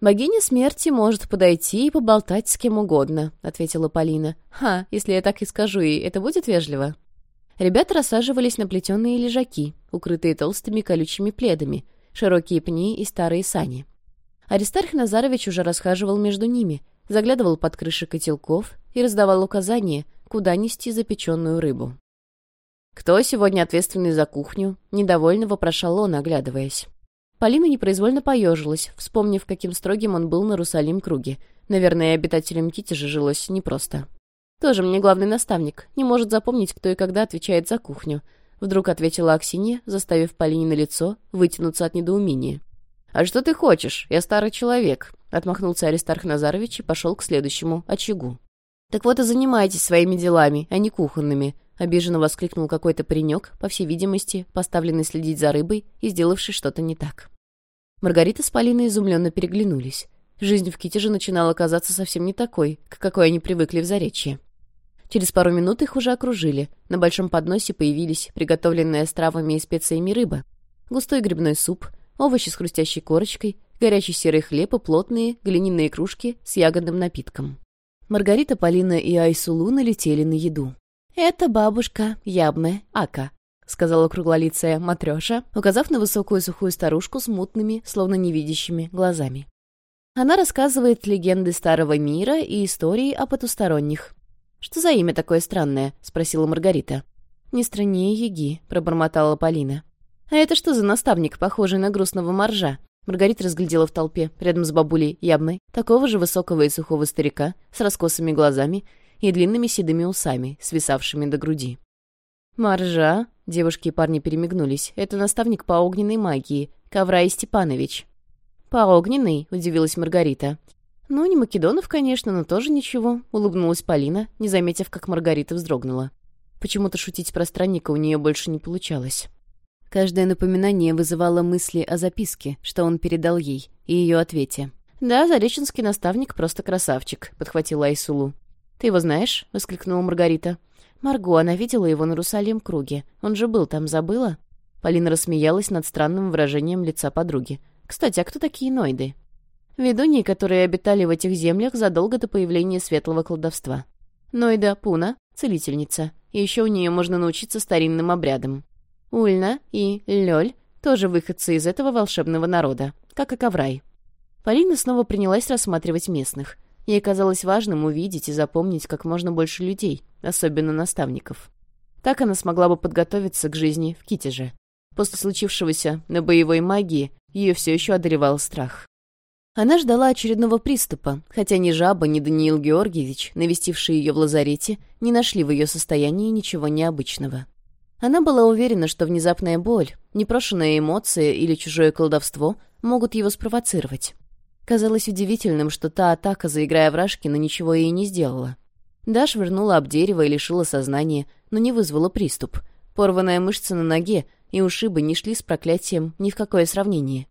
«Богиня смерти может подойти и поболтать с кем угодно», — ответила Полина. «Ха, если я так и скажу ей, это будет вежливо?» Ребята рассаживались на плетеные лежаки, укрытые толстыми колючими пледами — широкие пни и старые сани. Аристарх Назарович уже расхаживал между ними, заглядывал под крыши котелков и раздавал указания, куда нести запеченную рыбу. «Кто сегодня ответственный за кухню?» — недовольно вопрошал он, оглядываясь. Полина непроизвольно поежилась, вспомнив, каким строгим он был на Русалим круге. Наверное, обитателям кити же жилось непросто. «Тоже мне главный наставник, не может запомнить, кто и когда отвечает за кухню. Вдруг ответила Аксинья, заставив Полине на лицо вытянуться от недоумения. «А что ты хочешь? Я старый человек», — отмахнулся Аристарх Назарович и пошел к следующему очагу. «Так вот и занимайтесь своими делами, а не кухонными», — обиженно воскликнул какой-то паренек, по всей видимости, поставленный следить за рыбой и сделавший что-то не так. Маргарита с Полиной изумленно переглянулись. Жизнь в Китеже начинала казаться совсем не такой, к какой они привыкли в Заречье. Через пару минут их уже окружили. На большом подносе появились приготовленная с и специями рыба, густой грибной суп, овощи с хрустящей корочкой, горячий серый хлеб и плотные глиняные кружки с ягодным напитком. Маргарита, Полина и Айсулу налетели на еду. «Это бабушка Ябме Ака», — сказала круглолицая матрёша, указав на высокую сухую старушку с мутными, словно невидящими, глазами. Она рассказывает легенды старого мира и истории о потусторонних. «Что за имя такое странное?» — спросила Маргарита. «Не страннее Еги», — пробормотала Полина. «А это что за наставник, похожий на грустного моржа?» Маргарита разглядела в толпе, рядом с бабулей Ябной, такого же высокого и сухого старика, с раскосыми глазами и длинными седыми усами, свисавшими до груди. «Маржа?» — девушки и парни перемигнулись. «Это наставник по огненной магии, Коврай Степанович». «По огненной?» — удивилась Маргарита. «Ну, не Македонов, конечно, но тоже ничего», — улыбнулась Полина, не заметив, как Маргарита вздрогнула. Почему-то шутить про странника у нее больше не получалось. Каждое напоминание вызывало мысли о записке, что он передал ей, и ее ответе. «Да, Зареченский наставник просто красавчик», — подхватила Айсулу. «Ты его знаешь?» — воскликнула Маргарита. «Марго, она видела его на Русалием круге. Он же был там, забыла?» Полина рассмеялась над странным выражением лица подруги. «Кстати, а кто такие ноиды?» ведуньи, которые обитали в этих землях задолго до появления светлого колдовства. Нойда Пуна — целительница. Еще у нее можно научиться старинным обрядам. Ульна и Лёль — тоже выходцы из этого волшебного народа, как и Коврай. Полина снова принялась рассматривать местных. Ей казалось важным увидеть и запомнить как можно больше людей, особенно наставников. Так она смогла бы подготовиться к жизни в Китеже. После случившегося на боевой магии ее все еще одолевал страх. Она ждала очередного приступа, хотя ни Жаба, ни Даниил Георгиевич, навестившие ее в лазарете, не нашли в ее состоянии ничего необычного. Она была уверена, что внезапная боль, непрошенная эмоция или чужое колдовство могут его спровоцировать. Казалось удивительным, что та атака, заиграя в Рашкина, ничего ей не сделала. Даш вернула об дерево и лишила сознания, но не вызвала приступ. Порванная мышца на ноге и ушибы не шли с проклятием ни в какое сравнение.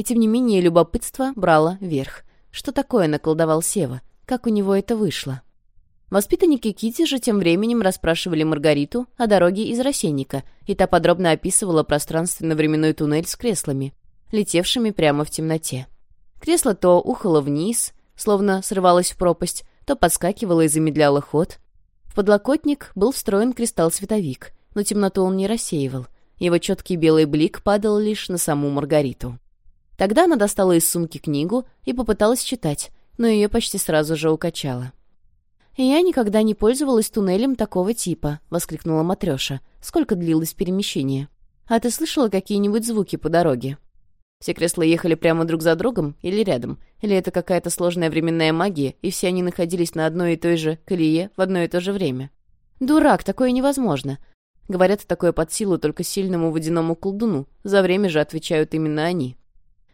И тем не менее любопытство брало верх. Что такое наколдовал Сева? Как у него это вышло? Воспитанники Кити же тем временем расспрашивали Маргариту о дороге из Росенника, и та подробно описывала пространственно-временной туннель с креслами, летевшими прямо в темноте. Кресло то ухало вниз, словно срывалось в пропасть, то подскакивало и замедляло ход. В подлокотник был встроен кристалл-световик, но темноту он не рассеивал. Его четкий белый блик падал лишь на саму Маргариту. Тогда она достала из сумки книгу и попыталась читать, но ее почти сразу же укачало. «Я никогда не пользовалась туннелем такого типа», — воскликнула Матрёша. «Сколько длилось перемещение?» «А ты слышала какие-нибудь звуки по дороге?» Все кресла ехали прямо друг за другом или рядом? Или это какая-то сложная временная магия, и все они находились на одной и той же колее в одно и то же время? Дурак, такое невозможно. Говорят, такое под силу только сильному водяному колдуну. За время же отвечают именно они.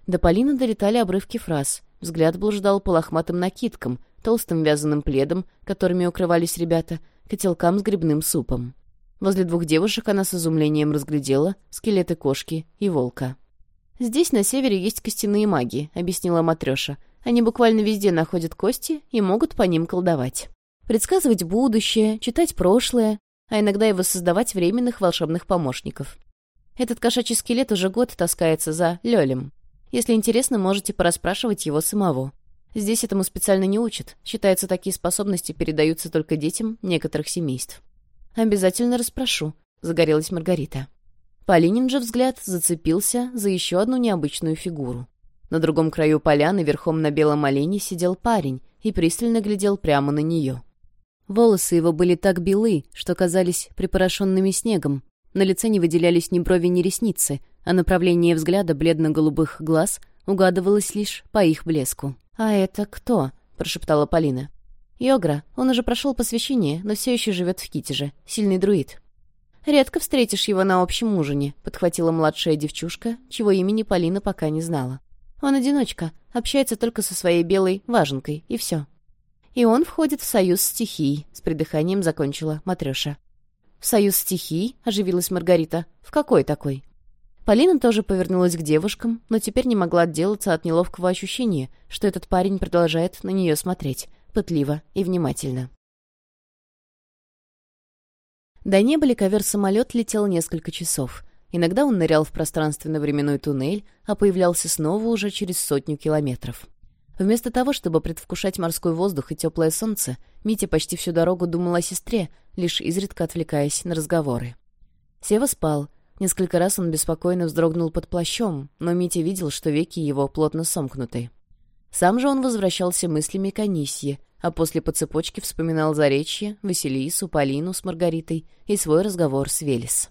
До Полины долетали обрывки фраз. Взгляд блуждал по лохматым накидкам, толстым вязаным пледам, которыми укрывались ребята, котелкам с грибным супом. Возле двух девушек она с изумлением разглядела скелеты кошки и волка. «Здесь, на севере, есть костяные маги», — объяснила Матрёша. «Они буквально везде находят кости и могут по ним колдовать. Предсказывать будущее, читать прошлое, а иногда и воссоздавать временных волшебных помощников. Этот кошачий скелет уже год таскается за Лёлем. Если интересно, можете порасспрашивать его самого. Здесь этому специально не учат. Считается, такие способности передаются только детям некоторых семейств. «Обязательно расспрошу», — загорелась Маргарита. Полинин же взгляд зацепился за еще одну необычную фигуру. На другом краю поляны верхом на белом олене сидел парень и пристально глядел прямо на нее. Волосы его были так белы, что казались припорошенными снегом. На лице не выделялись ни брови, ни ресницы — а направление взгляда бледно-голубых глаз угадывалось лишь по их блеску. «А это кто?» — прошептала Полина. «Йогра. Он уже прошел посвящение, но все еще живет в Китеже. Сильный друид». «Редко встретишь его на общем ужине», — подхватила младшая девчушка, чего имени Полина пока не знала. «Он одиночка, общается только со своей белой важенкой, и все». «И он входит в союз стихий», — с придыханием закончила Матрёша. «В союз стихий?» — оживилась Маргарита. «В какой такой?» Полина тоже повернулась к девушкам, но теперь не могла отделаться от неловкого ощущения, что этот парень продолжает на нее смотреть, пытливо и внимательно. До неба ковер-самолет летел несколько часов. Иногда он нырял в пространственно-временной туннель, а появлялся снова уже через сотню километров. Вместо того, чтобы предвкушать морской воздух и теплое солнце, Митя почти всю дорогу думал о сестре, лишь изредка отвлекаясь на разговоры. Сева спал — Несколько раз он беспокойно вздрогнул под плащом, но Митя видел, что веки его плотно сомкнуты. Сам же он возвращался мыслями к Анисье, а после по цепочке вспоминал Заречье, Василису, Полину с Маргаритой и свой разговор с Велес.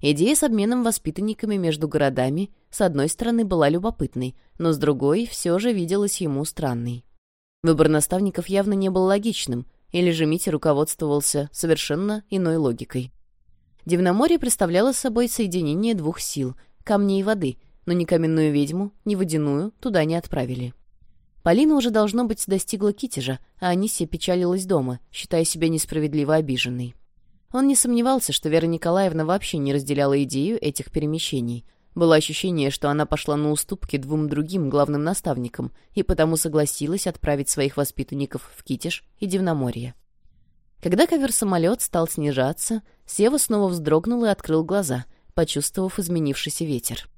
Идея с обменом воспитанниками между городами, с одной стороны, была любопытной, но с другой все же виделась ему странной. Выбор наставников явно не был логичным, или же Митя руководствовался совершенно иной логикой. Дивноморье представляло собой соединение двух сил — камней и воды, но ни каменную ведьму, ни водяную туда не отправили. Полина уже, должно быть, достигла Китежа, а Анисия печалилась дома, считая себя несправедливо обиженной. Он не сомневался, что Вера Николаевна вообще не разделяла идею этих перемещений. Было ощущение, что она пошла на уступки двум другим главным наставникам и потому согласилась отправить своих воспитанников в Китеж и Дивноморье. Когда ковер-самолет стал снижаться, Сева снова вздрогнул и открыл глаза, почувствовав изменившийся ветер.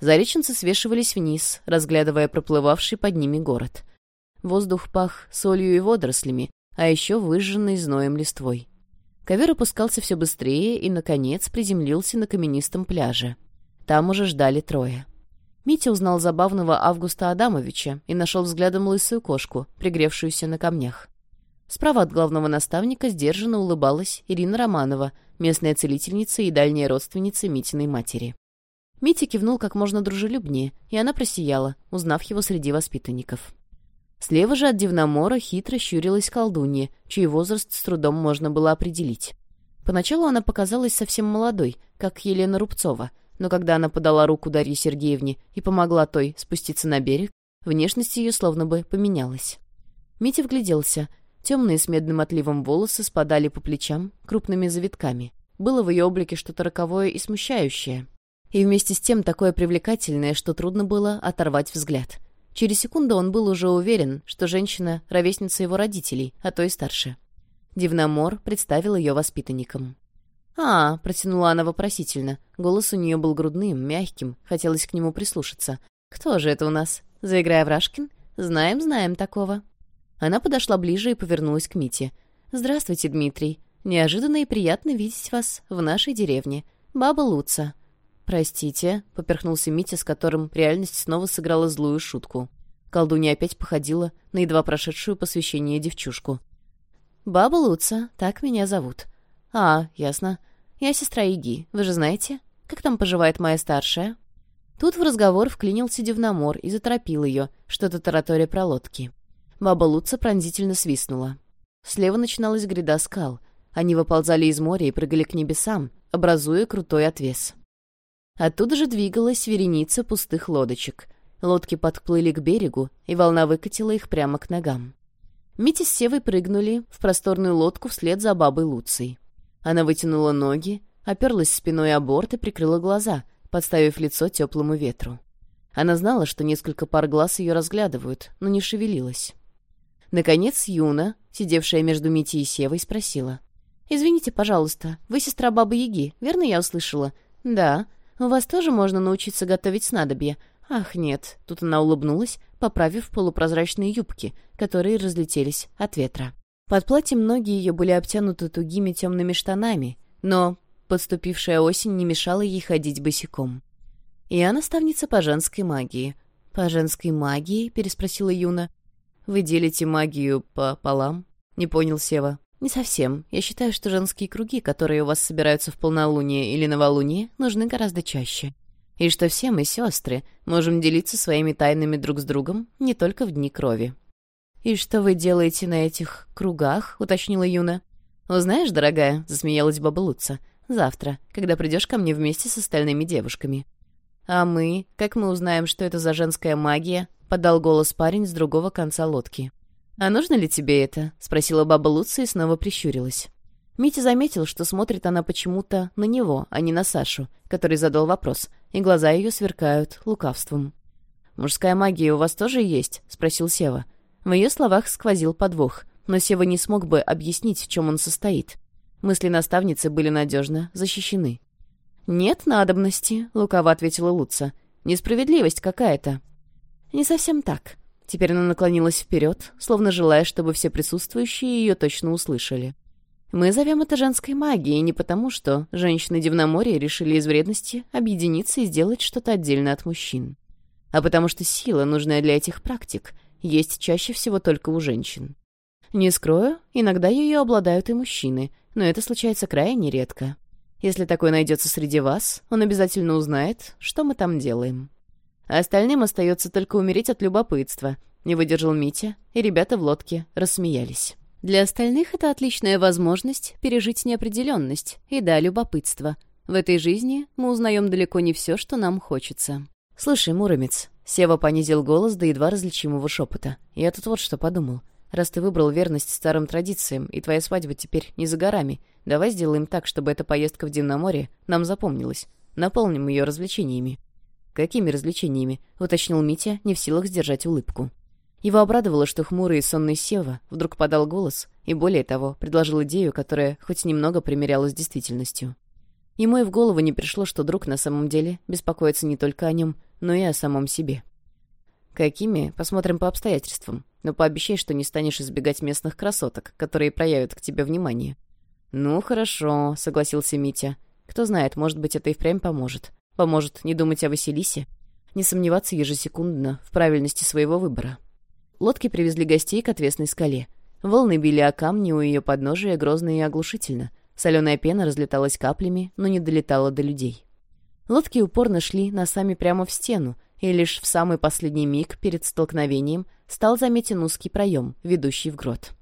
Зареченцы свешивались вниз, разглядывая проплывавший под ними город. Воздух пах солью и водорослями, а еще выжженной зноем листвой. Ковер опускался все быстрее и, наконец, приземлился на каменистом пляже. Там уже ждали трое. Митя узнал забавного Августа Адамовича и нашел взглядом лысую кошку, пригревшуюся на камнях. Справа от главного наставника сдержанно улыбалась Ирина Романова, местная целительница и дальняя родственница Митиной матери. Митя кивнул как можно дружелюбнее, и она просияла, узнав его среди воспитанников. Слева же от Дивномора хитро щурилась колдунья, чей возраст с трудом можно было определить. Поначалу она показалась совсем молодой, как Елена Рубцова, но когда она подала руку Дарье Сергеевне и помогла той спуститься на берег, внешность ее словно бы поменялась. Митя вгляделся, Темные с медным отливом волосы спадали по плечам крупными завитками. Было в ее облике что-то роковое и смущающее. И вместе с тем такое привлекательное, что трудно было оторвать взгляд. Через секунду он был уже уверен, что женщина — ровесница его родителей, а то и старше. Дивномор представил ее воспитанникам. «А!» — протянула она вопросительно. Голос у нее был грудным, мягким, хотелось к нему прислушаться. «Кто же это у нас? Заиграя Врашкин? Знаем, знаем такого». Она подошла ближе и повернулась к Мите. «Здравствуйте, Дмитрий. Неожиданно и приятно видеть вас в нашей деревне. Баба Луца». «Простите», — поперхнулся Митя, с которым реальность снова сыграла злую шутку. Колдунья опять походила на едва прошедшую посвящение девчушку. «Баба Луца, так меня зовут». «А, ясно. Я сестра Иги, вы же знаете? Как там поживает моя старшая?» Тут в разговор вклинился Дивномор и заторопил ее, что-то тараторя про лодки. Баба-Луца пронзительно свистнула. Слева начиналась гряда скал. Они выползали из моря и прыгали к небесам, образуя крутой отвес. Оттуда же двигалась вереница пустых лодочек. Лодки подплыли к берегу, и волна выкатила их прямо к ногам. Митя с Севой прыгнули в просторную лодку вслед за бабой Луцией. Она вытянула ноги, оперлась спиной о борт и прикрыла глаза, подставив лицо теплому ветру. Она знала, что несколько пар глаз ее разглядывают, но не шевелилась. Наконец Юна, сидевшая между Мити и Севой, спросила. «Извините, пожалуйста, вы сестра Бабы Яги, верно я услышала?» «Да. У вас тоже можно научиться готовить снадобье?» «Ах, нет». Тут она улыбнулась, поправив полупрозрачные юбки, которые разлетелись от ветра. Под платьем ноги ее были обтянуты тугими темными штанами, но подступившая осень не мешала ей ходить босиком. «Я наставница по женской магии». «По женской магии?» — переспросила Юна. «Вы делите магию пополам?» — не понял Сева. «Не совсем. Я считаю, что женские круги, которые у вас собираются в полнолуние или новолуние, нужны гораздо чаще. И что все мы, сестры, можем делиться своими тайнами друг с другом не только в дни крови». «И что вы делаете на этих кругах?» — уточнила Юна. «Ну, «Узнаешь, дорогая?» — засмеялась баба Луца. «Завтра, когда придешь ко мне вместе с остальными девушками». «А мы? Как мы узнаем, что это за женская магия?» — подал голос парень с другого конца лодки. «А нужно ли тебе это?» — спросила баба Луция и снова прищурилась. Митя заметил, что смотрит она почему-то на него, а не на Сашу, который задал вопрос, и глаза ее сверкают лукавством. «Мужская магия у вас тоже есть?» — спросил Сева. В ее словах сквозил подвох, но Сева не смог бы объяснить, в чем он состоит. Мысли наставницы были надежно защищены. «Нет надобности», — лукаво ответила Луца. «Несправедливость какая-то. «Не совсем так». Теперь она наклонилась вперед, словно желая, чтобы все присутствующие ее точно услышали. «Мы зовем это женской магией не потому, что женщины Дивноморья решили из вредности объединиться и сделать что-то отдельно от мужчин, а потому что сила, нужная для этих практик, есть чаще всего только у женщин. Не скрою, иногда ее обладают и мужчины, но это случается крайне редко. Если такой найдется среди вас, он обязательно узнает, что мы там делаем» а остальным остается только умереть от любопытства», — не выдержал Митя, и ребята в лодке рассмеялись. Для остальных это отличная возможность пережить неопределенность и, да, любопытство. В этой жизни мы узнаем далеко не все, что нам хочется. «Слушай, Муромец», — Сева понизил голос до едва различимого шепота. «Я тут вот что подумал. Раз ты выбрал верность старым традициям, и твоя свадьба теперь не за горами, давай сделаем так, чтобы эта поездка в Дивноморье нам запомнилась. Наполним ее развлечениями». Какими развлечениями?» — уточнил Митя, не в силах сдержать улыбку. Его обрадовало, что хмурый и сонный Сева вдруг подал голос и, более того, предложил идею, которая хоть немного примерялась с действительностью. Ему и в голову не пришло, что друг на самом деле беспокоится не только о нем, но и о самом себе. «Какими? Посмотрим по обстоятельствам. Но пообещай, что не станешь избегать местных красоток, которые проявят к тебе внимание». «Ну, хорошо», — согласился Митя. «Кто знает, может быть, это и впрямь поможет поможет не думать о Василисе, не сомневаться ежесекундно в правильности своего выбора. Лодки привезли гостей к отвесной скале. Волны били о камни у ее подножия грозно и оглушительно. Соленая пена разлеталась каплями, но не долетала до людей. Лодки упорно шли носами прямо в стену, и лишь в самый последний миг перед столкновением стал заметен узкий проем, ведущий в грот.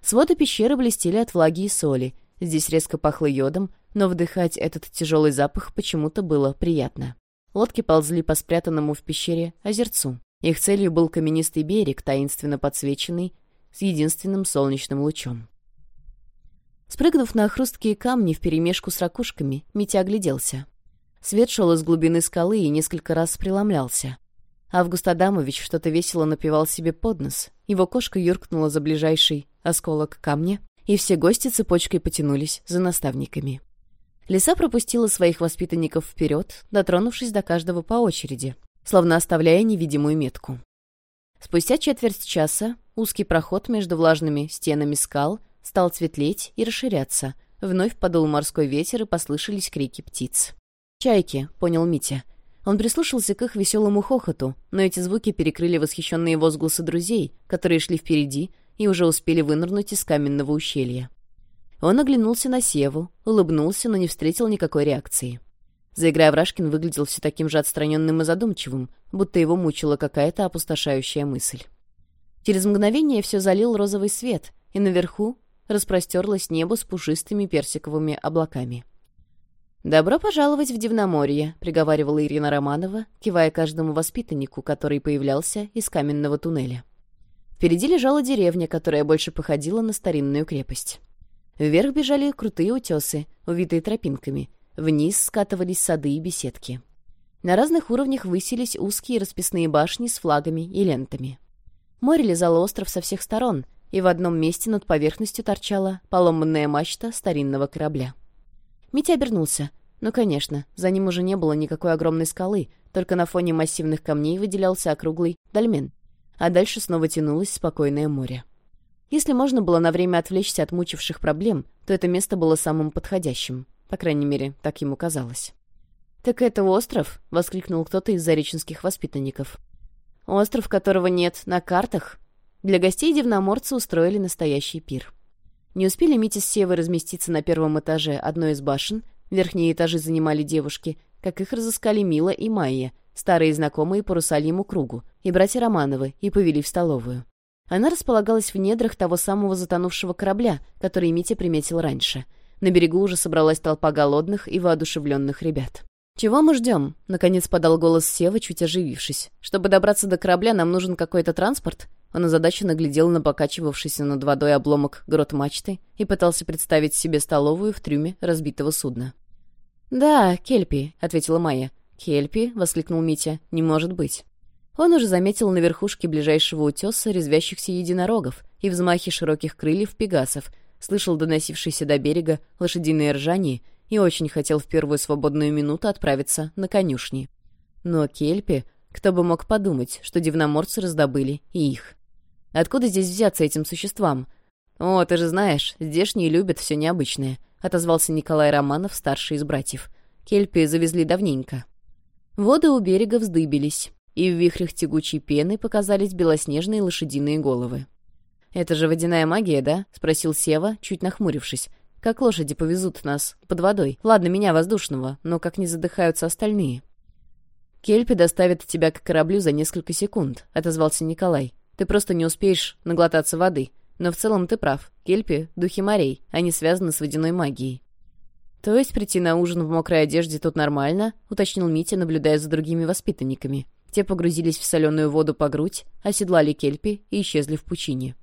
Своды пещеры блестели от влаги и соли. Здесь резко пахло йодом, но вдыхать этот тяжелый запах почему-то было приятно. Лодки ползли по спрятанному в пещере озерцу. Их целью был каменистый берег, таинственно подсвеченный, с единственным солнечным лучом. Спрыгнув на хрусткие камни вперемешку с ракушками, Митя огляделся. Свет шел из глубины скалы и несколько раз преломлялся. Август Адамович что-то весело напевал себе под нос. Его кошка юркнула за ближайший осколок камня, и все гости цепочкой потянулись за наставниками. Лиса пропустила своих воспитанников вперед, дотронувшись до каждого по очереди, словно оставляя невидимую метку. Спустя четверть часа узкий проход между влажными стенами скал стал светлеть и расширяться. Вновь подул морской ветер и послышались крики птиц. «Чайки», — понял Митя. Он прислушался к их веселому хохоту, но эти звуки перекрыли восхищенные возгласы друзей, которые шли впереди и уже успели вынырнуть из каменного ущелья. Он оглянулся на Севу, улыбнулся, но не встретил никакой реакции. Заиграя Рашкин выглядел все таким же отстраненным и задумчивым, будто его мучила какая-то опустошающая мысль. Через мгновение все залил розовый свет, и наверху распростерлось небо с пушистыми персиковыми облаками. «Добро пожаловать в Дивноморье», — приговаривала Ирина Романова, кивая каждому воспитаннику, который появлялся из каменного туннеля. Впереди лежала деревня, которая больше походила на старинную крепость. Вверх бежали крутые утесы, увитые тропинками. Вниз скатывались сады и беседки. На разных уровнях высились узкие расписные башни с флагами и лентами. Море лизало остров со всех сторон, и в одном месте над поверхностью торчала поломанная мачта старинного корабля. Митя обернулся. Ну, конечно, за ним уже не было никакой огромной скалы, только на фоне массивных камней выделялся округлый дольмен. А дальше снова тянулось спокойное море. Если можно было на время отвлечься от мучивших проблем, то это место было самым подходящим. По крайней мере, так ему казалось. «Так это остров?» — воскликнул кто-то из зареченских воспитанников. «Остров, которого нет на картах?» Для гостей дивноморцы устроили настоящий пир. Не успели Митя с Севой разместиться на первом этаже одной из башен, верхние этажи занимали девушки, как их разыскали Мила и Майя, старые знакомые по Русальему кругу, и братья Романовы, и повели в столовую. Она располагалась в недрах того самого затонувшего корабля, который Митя приметил раньше. На берегу уже собралась толпа голодных и воодушевленных ребят. «Чего мы ждем?» — наконец подал голос Сева, чуть оживившись. «Чтобы добраться до корабля, нам нужен какой-то транспорт?» Он озадаченно глядел на покачивавшийся над водой обломок грот мачты и пытался представить себе столовую в трюме разбитого судна. «Да, Кельпи», — ответила Майя. «Кельпи?» — воскликнул Митя. «Не может быть». Он уже заметил на верхушке ближайшего утеса резвящихся единорогов и взмахи широких крыльев пегасов, слышал доносившиеся до берега лошадиные ржание и очень хотел в первую свободную минуту отправиться на конюшни. Но кельпи, кто бы мог подумать, что дивноморцы раздобыли и их. Откуда здесь взяться этим существам? «О, ты же знаешь, здешние любят все необычное», — отозвался Николай Романов, старший из братьев. Кельпи завезли давненько. Воды у берега вздыбились и в вихрях тягучей пены показались белоснежные лошадиные головы. «Это же водяная магия, да?» — спросил Сева, чуть нахмурившись. «Как лошади повезут нас? Под водой. Ладно, меня, воздушного, но как не задыхаются остальные?» «Кельпи доставят тебя к кораблю за несколько секунд», — отозвался Николай. «Ты просто не успеешь наглотаться воды. Но в целом ты прав. Кельпи — духи морей, они связаны с водяной магией». «То есть прийти на ужин в мокрой одежде тут нормально?» — уточнил Митя, наблюдая за другими воспитанниками. Те погрузились в соленую воду по грудь, оседлали кельпи и исчезли в пучине.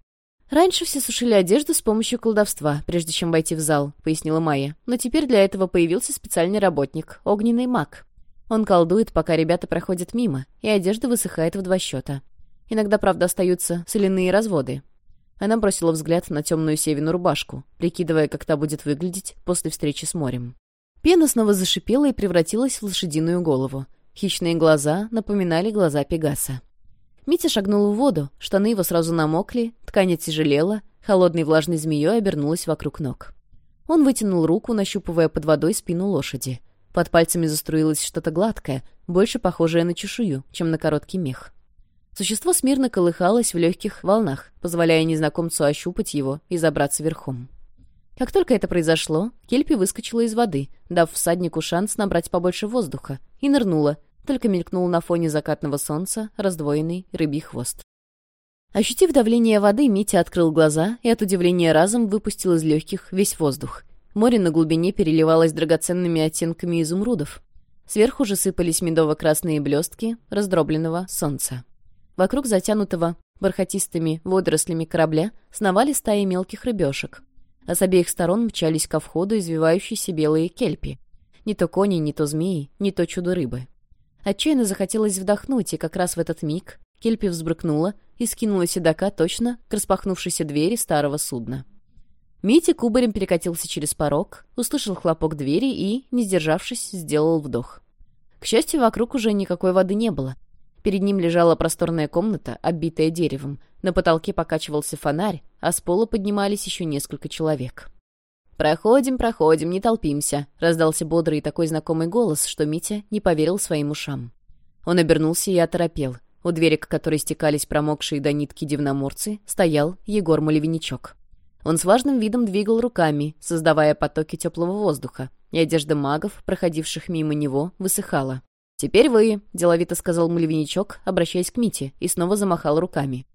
«Раньше все сушили одежду с помощью колдовства, прежде чем войти в зал», — пояснила Майя. «Но теперь для этого появился специальный работник, огненный маг. Он колдует, пока ребята проходят мимо, и одежда высыхает в два счета. Иногда, правда, остаются соляные разводы». Она бросила взгляд на темную севину рубашку, прикидывая, как та будет выглядеть после встречи с морем. Пена снова зашипела и превратилась в лошадиную голову. Хищные глаза напоминали глаза Пегаса. Митя шагнул в воду, штаны его сразу намокли, ткань тяжелела, холодной влажной змеей обернулась вокруг ног. Он вытянул руку, нащупывая под водой спину лошади. Под пальцами заструилось что-то гладкое, больше похожее на чешую, чем на короткий мех. Существо смирно колыхалось в легких волнах, позволяя незнакомцу ощупать его и забраться верхом. Как только это произошло, Кельпи выскочила из воды, дав всаднику шанс набрать побольше воздуха, и нырнула, только мелькнул на фоне закатного солнца раздвоенный рыбий хвост. Ощутив давление воды, Митя открыл глаза и от удивления разом выпустил из легких весь воздух. Море на глубине переливалось драгоценными оттенками изумрудов. Сверху же сыпались медово-красные блестки раздробленного солнца. Вокруг затянутого бархатистыми водорослями корабля сновали стаи мелких рыбешек. А с обеих сторон мчались ко входу извивающиеся белые кельпи. Не то кони, не то змеи, не то чудо-рыбы. А Отчаянно захотелось вдохнуть, и как раз в этот миг Кельпи взбрыкнула и скинула седока точно к распахнувшейся двери старого судна. Митя кубарем перекатился через порог, услышал хлопок двери и, не сдержавшись, сделал вдох. К счастью, вокруг уже никакой воды не было. Перед ним лежала просторная комната, обитая деревом. На потолке покачивался фонарь, а с пола поднимались еще несколько человек. «Проходим, проходим, не толпимся», — раздался бодрый такой знакомый голос, что Митя не поверил своим ушам. Он обернулся и оторопел. У двери, к которой стекались промокшие до нитки дивноморцы, стоял Егор Малевиничок. Он с важным видом двигал руками, создавая потоки теплого воздуха, и одежда магов, проходивших мимо него, высыхала. «Теперь вы», — деловито сказал Мальвиничок, обращаясь к Мите, и снова замахал руками.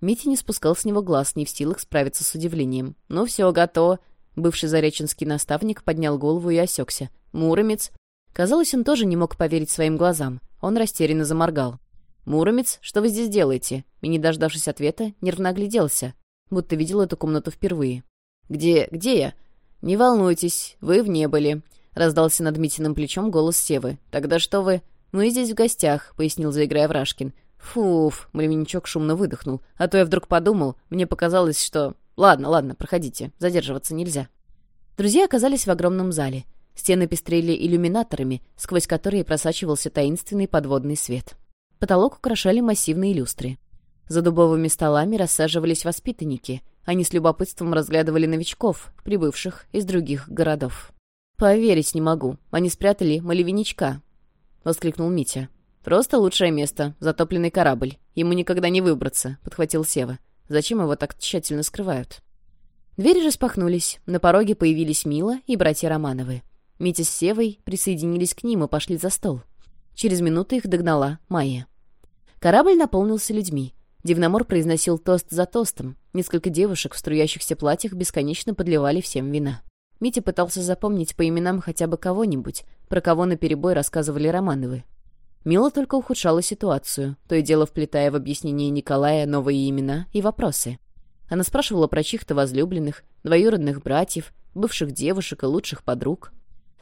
Митя не спускал с него глаз, не в силах справиться с удивлением. «Ну все, готово. Бывший зареченский наставник поднял голову и осекся. Муромец. Казалось, он тоже не мог поверить своим глазам. Он растерянно заморгал. «Муромец, что вы здесь делаете?» И, не дождавшись ответа, нервно огляделся, будто видел эту комнату впервые. «Где... где я?» «Не волнуйтесь, вы в небыли. раздался над Митиным плечом голос Севы. «Тогда что вы...» «Мы здесь в гостях», — пояснил, заиграя Врашкин. «Фуф», — Мременничок шумно выдохнул. «А то я вдруг подумал, мне показалось, что... Ладно, ладно, проходите. Задерживаться нельзя. Друзья оказались в огромном зале. Стены пестрели иллюминаторами, сквозь которые просачивался таинственный подводный свет. Потолок украшали массивные люстры. За дубовыми столами рассаживались воспитанники. Они с любопытством разглядывали новичков, прибывших из других городов. «Поверить не могу. Они спрятали малевиничка», — воскликнул Митя. «Просто лучшее место. Затопленный корабль. Ему никогда не выбраться», — подхватил Сева. Зачем его так тщательно скрывают? Двери распахнулись, на пороге появились Мила и братья Романовы. Митя с Севой присоединились к ним и пошли за стол. Через минуту их догнала Майя. Корабль наполнился людьми. Дивномор произносил тост за тостом. Несколько девушек в струящихся платьях бесконечно подливали всем вина. Митя пытался запомнить по именам хотя бы кого-нибудь, про кого наперебой рассказывали Романовы. Мила только ухудшала ситуацию, то и дело вплетая в объяснение Николая новые имена и вопросы. Она спрашивала про чьих-то возлюбленных, двоюродных братьев, бывших девушек и лучших подруг.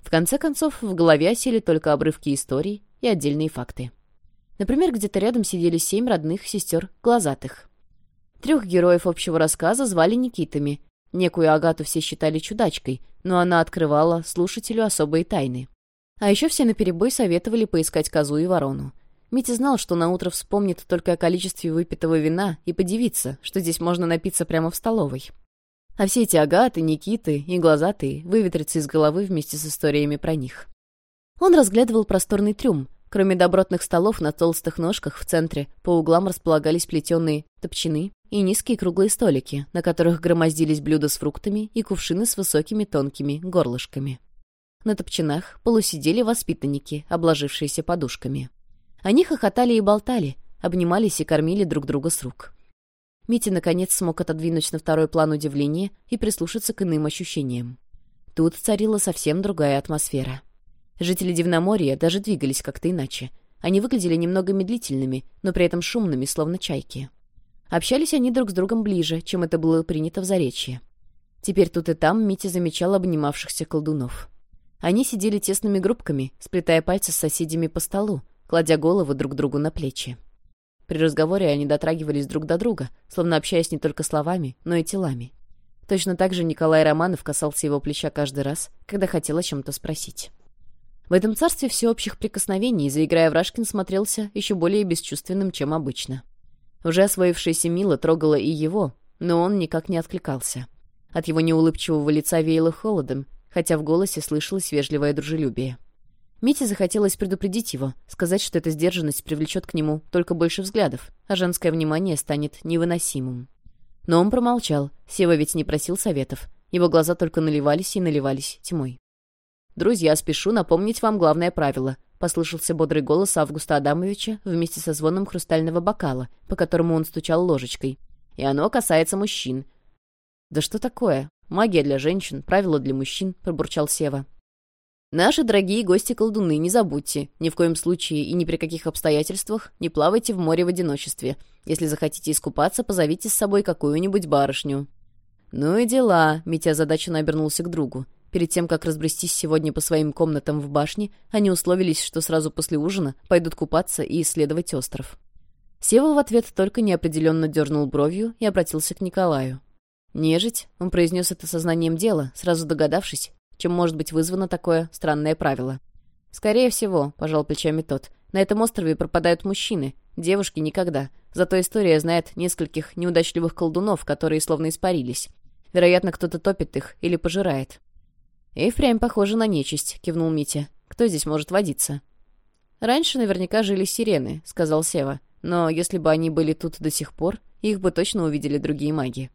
В конце концов, в голове осели только обрывки историй и отдельные факты. Например, где-то рядом сидели семь родных сестер глазатых. Трех героев общего рассказа звали Никитами. Некую Агату все считали чудачкой, но она открывала слушателю особые тайны. А еще все наперебой советовали поискать козу и ворону. Митя знал, что наутро вспомнит только о количестве выпитого вина и подивится, что здесь можно напиться прямо в столовой. А все эти агаты, никиты и глазатые выветрятся из головы вместе с историями про них. Он разглядывал просторный трюм. Кроме добротных столов на толстых ножках в центре, по углам располагались плетеные топчины и низкие круглые столики, на которых громоздились блюда с фруктами и кувшины с высокими тонкими горлышками. На топчинах полусидели воспитанники, обложившиеся подушками. Они хохотали и болтали, обнимались и кормили друг друга с рук. Митя, наконец, смог отодвинуть на второй план удивление и прислушаться к иным ощущениям. Тут царила совсем другая атмосфера. Жители Дивноморья даже двигались как-то иначе. Они выглядели немного медлительными, но при этом шумными, словно чайки. Общались они друг с другом ближе, чем это было принято в Заречье. Теперь тут и там Митя замечал обнимавшихся колдунов. Они сидели тесными группками, сплетая пальцы с соседями по столу, кладя голову друг другу на плечи. При разговоре они дотрагивались друг до друга, словно общаясь не только словами, но и телами. Точно так же Николай Романов касался его плеча каждый раз, когда хотел о чем-то спросить. В этом царстве всеобщих прикосновений, заиграя Рашкин смотрелся еще более бесчувственным, чем обычно. Уже освоившаяся Мила трогала и его, но он никак не откликался. От его неулыбчивого лица веяло холодом, хотя в голосе слышалось вежливое дружелюбие. Мите захотелось предупредить его, сказать, что эта сдержанность привлечет к нему только больше взглядов, а женское внимание станет невыносимым. Но он промолчал, Сева ведь не просил советов, его глаза только наливались и наливались тьмой. «Друзья, спешу напомнить вам главное правило», — послышался бодрый голос Августа Адамовича вместе со звоном хрустального бокала, по которому он стучал ложечкой. «И оно касается мужчин». «Да что такое?» Магия для женщин, правила для мужчин», — пробурчал Сева. «Наши дорогие гости-колдуны, не забудьте, ни в коем случае и ни при каких обстоятельствах не плавайте в море в одиночестве. Если захотите искупаться, позовите с собой какую-нибудь барышню». «Ну и дела», — Митя озадаченно обернулся к другу. Перед тем, как разбрестись сегодня по своим комнатам в башне, они условились, что сразу после ужина пойдут купаться и исследовать остров. Сева в ответ только неопределенно дернул бровью и обратился к Николаю. «Нежить?» — он произнес это сознанием дела, сразу догадавшись, чем может быть вызвано такое странное правило. «Скорее всего», — пожал плечами тот, — «на этом острове пропадают мужчины, девушки никогда. Зато история знает нескольких неудачливых колдунов, которые словно испарились. Вероятно, кто-то топит их или пожирает». «И впрямь похоже на нечисть», — кивнул Митя. «Кто здесь может водиться?» «Раньше наверняка жили сирены», — сказал Сева. «Но если бы они были тут до сих пор, их бы точно увидели другие маги».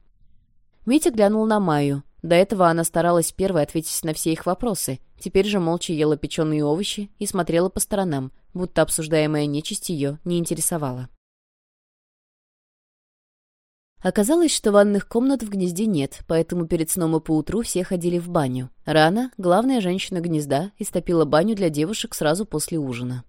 Митя глянул на Майю. До этого она старалась первой ответить на все их вопросы. Теперь же молча ела печеные овощи и смотрела по сторонам, будто обсуждаемая нечисть ее не интересовала. Оказалось, что ванных комнат в гнезде нет, поэтому перед сном и поутру все ходили в баню. Рана, главная женщина гнезда, истопила баню для девушек сразу после ужина.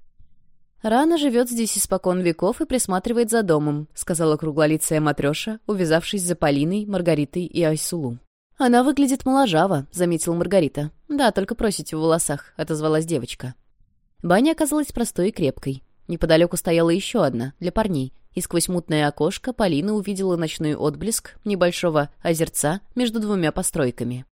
«Рана живет здесь испокон веков и присматривает за домом», — сказала круглолицая матреша, увязавшись за Полиной, Маргаритой и Айсулу. «Она выглядит моложаво», — заметила Маргарита. «Да, только просите в волосах», — отозвалась девочка. Баня оказалась простой и крепкой. Неподалеку стояла еще одна, для парней, и сквозь мутное окошко Полина увидела ночной отблеск небольшого озерца между двумя постройками.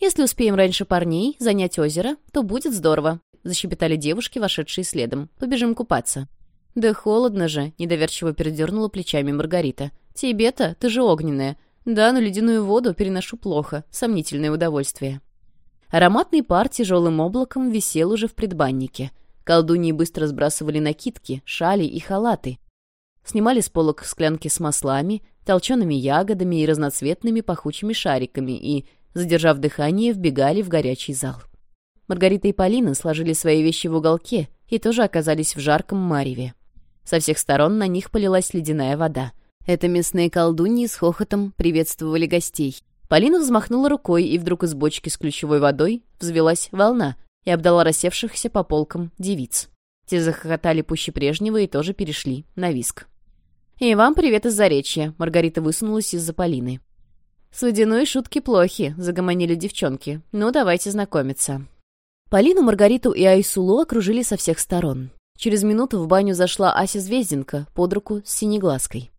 «Если успеем раньше парней занять озеро, то будет здорово», защебетали девушки, вошедшие следом. «Побежим купаться». «Да холодно же», — недоверчиво передернула плечами Маргарита. «Тебе-то? Ты же огненная». «Да, но ледяную воду переношу плохо. Сомнительное удовольствие». Ароматный пар тяжелым облаком висел уже в предбаннике. Колдуньи быстро сбрасывали накидки, шали и халаты. Снимали с полок склянки с маслами, толчеными ягодами и разноцветными пахучими шариками и, задержав дыхание, вбегали в горячий зал. Маргарита и Полина сложили свои вещи в уголке и тоже оказались в жарком мареве. Со всех сторон на них полилась ледяная вода. Это местные колдуньи с хохотом приветствовали гостей. Полина взмахнула рукой, и вдруг из бочки с ключевой водой взвелась волна и обдала рассевшихся по полкам девиц. Те захохотали пуще прежнего и тоже перешли на виск. «И вам привет из Заречья», — Маргарита высунулась из-за Полины. «С водяной шутки плохи», — загомонили девчонки. «Ну, давайте знакомиться». Полину, Маргариту и Айсулу окружили со всех сторон. Через минуту в баню зашла Ася Звезденко под руку с синеглазкой.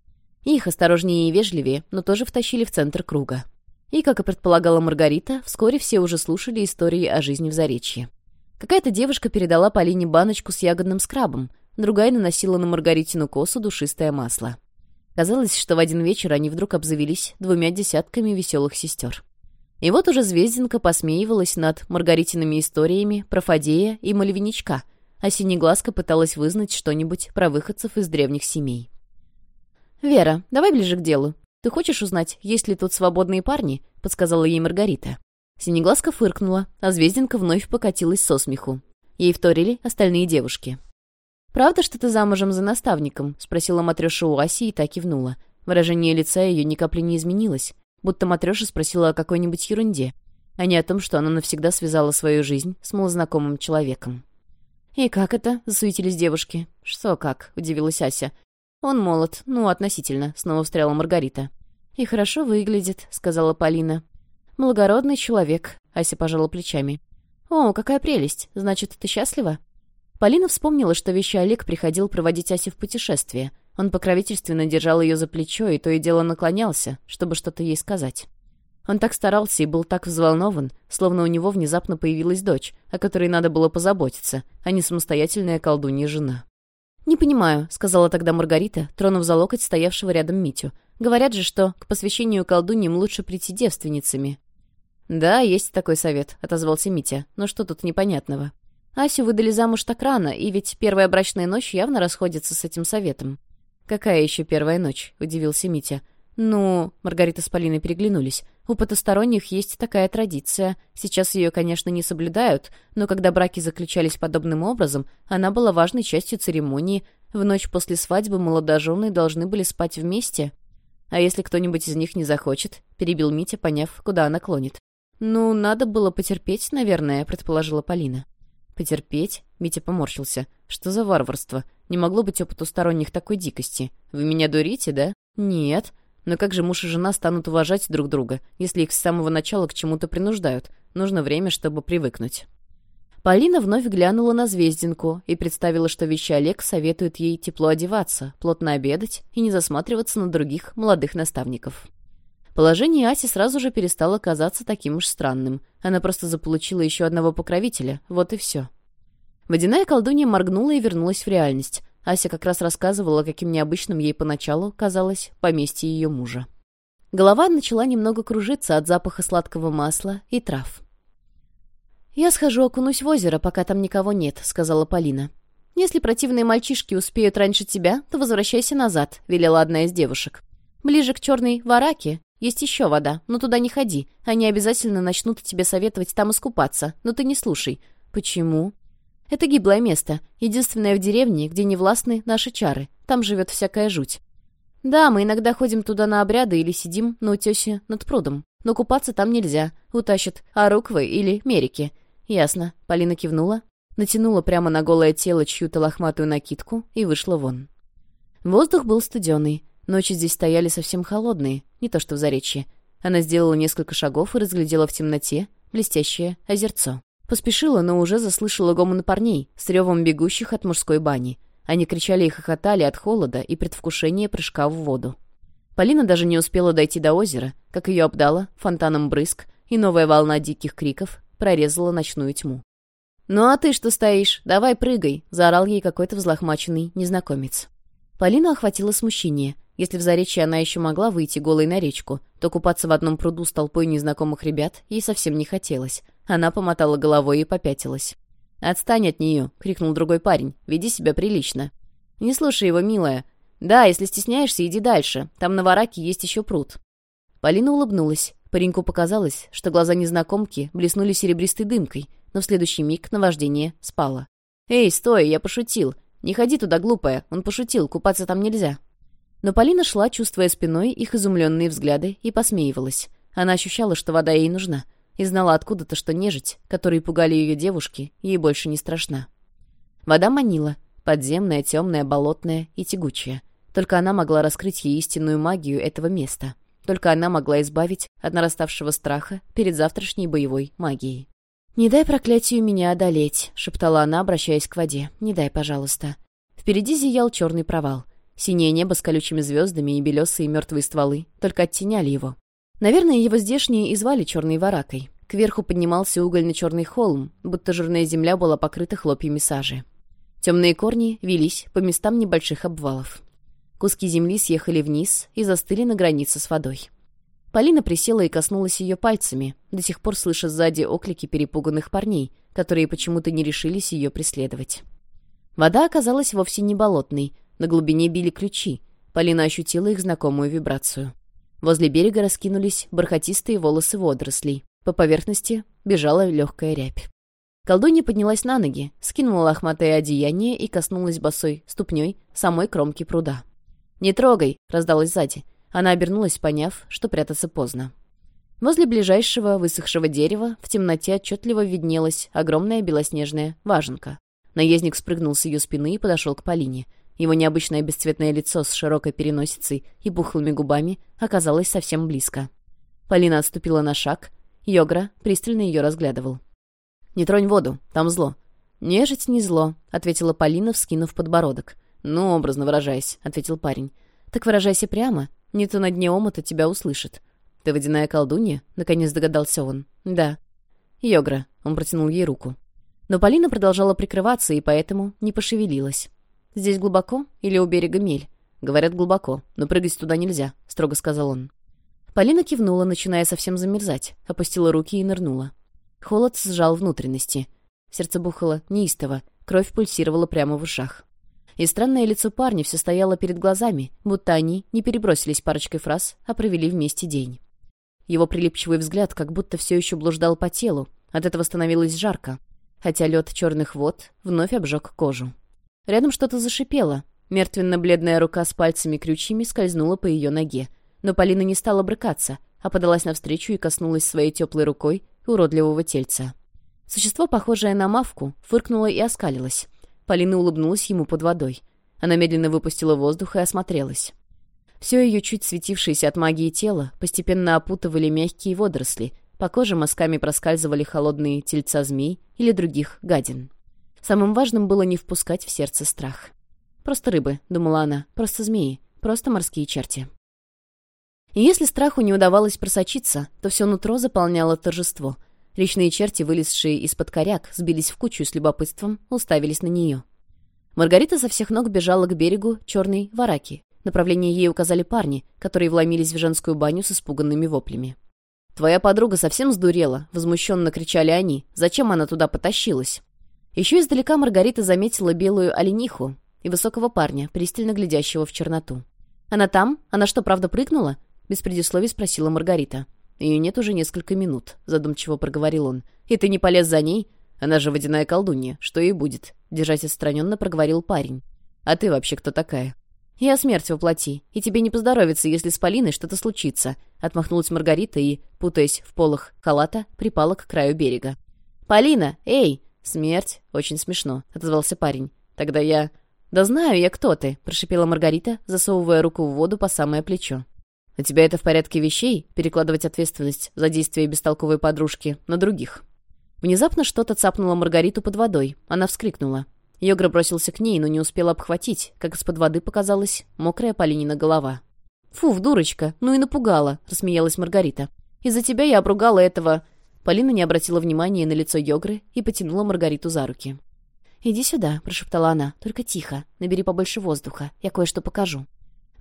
Их осторожнее и вежливее, но тоже втащили в центр круга. И, как и предполагала Маргарита, вскоре все уже слушали истории о жизни в Заречье. Какая-то девушка передала Полине баночку с ягодным скрабом, другая наносила на Маргаритину косу душистое масло. Казалось, что в один вечер они вдруг обзавелись двумя десятками веселых сестер. И вот уже Звездинка посмеивалась над Маргаритиными историями про Фадея и Мальвиничка, а Синеглазка пыталась вызнать что-нибудь про выходцев из древних семей. «Вера, давай ближе к делу. Ты хочешь узнать, есть ли тут свободные парни?» — подсказала ей Маргарита. Синеглазка фыркнула, а Звездинка вновь покатилась со смеху. Ей вторили остальные девушки. «Правда, что ты замужем за наставником?» — спросила матрёша у Аси и так кивнула. Выражение лица ее ни капли не изменилось будто Матрёша спросила о какой-нибудь ерунде, а не о том, что она навсегда связала свою жизнь с малознакомым человеком. «И как это?» — засуетились девушки. «Что как?» — удивилась Ася. «Он молод, ну, относительно», — снова встряла Маргарита. «И хорошо выглядит», — сказала Полина. «Благородный человек», — Ася пожала плечами. «О, какая прелесть! Значит, ты счастлива?» Полина вспомнила, что вещи Олег приходил проводить Асе в путешествие — он покровительственно держал ее за плечо и то и дело наклонялся, чтобы что-то ей сказать. Он так старался и был так взволнован, словно у него внезапно появилась дочь, о которой надо было позаботиться, а не самостоятельная колдунья жена. «Не понимаю», — сказала тогда Маргарита, тронув за локоть стоявшего рядом Митю. «Говорят же, что к посвящению колдуньям лучше прийти девственницами». «Да, есть такой совет», — отозвался Митя. «Но что тут непонятного?» Асю выдали замуж так рано, и ведь первая брачная ночь явно расходится с этим советом. «Какая еще первая ночь?» — удивился Митя. «Ну...» — Маргарита с Полиной переглянулись. «У потусторонних есть такая традиция. Сейчас ее, конечно, не соблюдают, но когда браки заключались подобным образом, она была важной частью церемонии. В ночь после свадьбы молодожены должны были спать вместе. А если кто-нибудь из них не захочет?» — перебил Митя, поняв, куда она клонит. «Ну, надо было потерпеть, наверное», — предположила Полина. «Потерпеть?» — Митя поморщился. «Что за варварство? Не могло быть у потусторонних такой дикости. Вы меня дурите, да?» «Нет. Но как же муж и жена станут уважать друг друга, если их с самого начала к чему-то принуждают? Нужно время, чтобы привыкнуть». Полина вновь глянула на звездинку и представила, что вещи Олег советует ей тепло одеваться, плотно обедать и не засматриваться на других молодых наставников. Положение Аси сразу же перестало казаться таким уж странным. Она просто заполучила еще одного покровителя, вот и все. Водяная колдунья моргнула и вернулась в реальность. Ася как раз рассказывала, каким необычным ей поначалу казалось поместье ее мужа. Голова начала немного кружиться от запаха сладкого масла и трав. «Я схожу окунусь в озеро, пока там никого нет», — сказала Полина. «Если противные мальчишки успеют раньше тебя, то возвращайся назад», — велела одна из девушек. «Ближе к черной вараке есть еще вода, но туда не ходи. Они обязательно начнут тебе советовать там искупаться, но ты не слушай. Почему? Это гиблое место, единственное в деревне, где не властны наши чары. Там живет всякая жуть. Да, мы иногда ходим туда на обряды или сидим на утесе над прудом. Но купаться там нельзя. Утащат аруквы или мерики. Ясно. Полина кивнула, натянула прямо на голое тело чью-то лохматую накидку и вышла вон. Воздух был студеный. Ночи здесь стояли совсем холодные, не то что в Заречье. Она сделала несколько шагов и разглядела в темноте блестящее озерцо. Поспешила, но уже заслышала гомон парней с ревом бегущих от мужской бани. Они кричали и хохотали от холода и предвкушения прыжка в воду. Полина даже не успела дойти до озера, как ее обдала фонтаном брызг, и новая волна диких криков прорезала ночную тьму. «Ну а ты что стоишь? Давай прыгай!» — заорал ей какой-то взлохмаченный незнакомец. Полина охватила смущение. Если в Заречье она еще могла выйти голой на речку, то купаться в одном пруду с толпой незнакомых ребят ей совсем не хотелось. Она помотала головой и попятилась. «Отстань от нее!» — крикнул другой парень. «Веди себя прилично!» «Не слушай его, милая!» «Да, если стесняешься, иди дальше. Там на вараке есть еще пруд». Полина улыбнулась. Пареньку показалось, что глаза незнакомки блеснули серебристой дымкой, но в следующий миг наваждение спало. «Эй, стой, я пошутил! Не ходи туда, глупая! Он пошутил, купаться там нельзя!» Но Полина шла, чувствуя спиной их изумленные взгляды, и посмеивалась. Она ощущала, что вода ей нужна, и знала откуда-то, что нежить, которые пугали ее девушки, ей больше не страшна. Вода манила, подземная, темная, болотная и тягучая. Только она могла раскрыть ей истинную магию этого места. Только она могла избавить от нараставшего страха перед завтрашней боевой магией. «Не дай проклятию меня одолеть», — шептала она, обращаясь к воде. «Не дай, пожалуйста». Впереди зиял черный провал — Синее небо с колючими звездами и белесые мертвые стволы только оттеняли его. Наверное, его здешние и звали Черной Варакой. Кверху поднимался угольно-черный холм, будто жирная земля была покрыта хлопьями сажи. Темные корни велись по местам небольших обвалов. Куски земли съехали вниз и застыли на границе с водой. Полина присела и коснулась ее пальцами, до сих пор слыша сзади оклики перепуганных парней, которые почему-то не решились ее преследовать. Вода оказалась вовсе не болотной, на глубине били ключи. Полина ощутила их знакомую вибрацию. Возле берега раскинулись бархатистые волосы водорослей. По поверхности бежала легкая рябь. Колдунья поднялась на ноги, скинула лохматое одеяние и коснулась босой ступней самой кромки пруда. «Не трогай!» — раздалось сзади. Она обернулась, поняв, что прятаться поздно. Возле ближайшего высохшего дерева в темноте отчетливо виднелась огромная белоснежная важенка. Наездник спрыгнул с ее спины и подошел к Полине. Его необычное бесцветное лицо с широкой переносицей и пухлыми губами оказалось совсем близко. Полина отступила на шаг. Йогра пристально ее разглядывал. «Не тронь воду, там зло». «Нежить не зло», — ответила Полина, вскинув подбородок. «Ну, образно выражаясь», — ответил парень. «Так выражайся прямо, не то на дне омута тебя услышит». «Ты водяная колдунья?» — наконец догадался он. «Да». «Йогра», — он протянул ей руку. Но Полина продолжала прикрываться и поэтому не пошевелилась. «Здесь глубоко или у берега мель? «Говорят, глубоко, но прыгать туда нельзя», — строго сказал он. Полина кивнула, начиная совсем замерзать, опустила руки и нырнула. Холод сжал внутренности. Сердце бухало неистово, кровь пульсировала прямо в ушах. И странное лицо парня все стояло перед глазами, будто они не перебросились парочкой фраз, а провели вместе день. Его прилипчивый взгляд как будто все еще блуждал по телу, от этого становилось жарко, хотя лед черных вод вновь обжег кожу. Рядом что-то зашипело. Мертвенно-бледная рука с пальцами крючьями скользнула по ее ноге. Но Полина не стала брыкаться, а подалась навстречу и коснулась своей теплой рукой уродливого тельца. Существо, похожее на мавку, фыркнуло и оскалилось. Полина улыбнулась ему под водой. Она медленно выпустила воздух и осмотрелась. Все ее чуть светившееся от магии тело постепенно опутывали мягкие водоросли, по коже мазками проскальзывали холодные тельца змей или других гадин. Самым важным было не впускать в сердце страх. «Просто рыбы», — думала она, — «просто змеи, просто морские черти». И если страху не удавалось просочиться, то все нутро заполняло торжество. Речные черти, вылезшие из-под коряк, сбились в кучу с любопытством, уставились на нее. Маргарита со всех ног бежала к берегу черной вараки. Направление ей указали парни, которые вломились в женскую баню с испуганными воплями. «Твоя подруга совсем сдурела!» — возмущенно кричали они. «Зачем она туда потащилась?» Еще издалека Маргарита заметила белую олениху и высокого парня, пристально глядящего в черноту. «Она там? Она что, правда прыгнула?» — без предисловий спросила Маргарита. «Ее нет уже несколько минут», — задумчиво проговорил он. «И ты не полез за ней? Она же водяная колдунья. Что ей будет?» — держась отстраненно проговорил парень. «А ты вообще кто такая?» «Я смерть воплоти, и тебе не поздоровится, если с Полиной что-то случится», — отмахнулась Маргарита и, путаясь в полах халата, припала к краю берега. «Полина, эй!» «Смерть? Очень смешно», — отозвался парень. «Тогда я...» «Да знаю я, кто ты», — прошипела Маргарита, засовывая руку в воду по самое плечо. «У тебя это в порядке вещей — перекладывать ответственность за действия бестолковой подружки на других?» Внезапно что-то цапнуло Маргариту под водой. Она вскрикнула. Йогра бросился к ней, но не успел обхватить, как из-под воды показалась мокрая Полинина голова. «Фу, дурочка, ну и напугала», — рассмеялась Маргарита. «Из-за тебя я обругала этого Полина не обратила внимания на лицо Йогры и потянула Маргариту за руки. «Иди сюда», — прошептала она, — «только тихо, набери побольше воздуха, я кое-что покажу».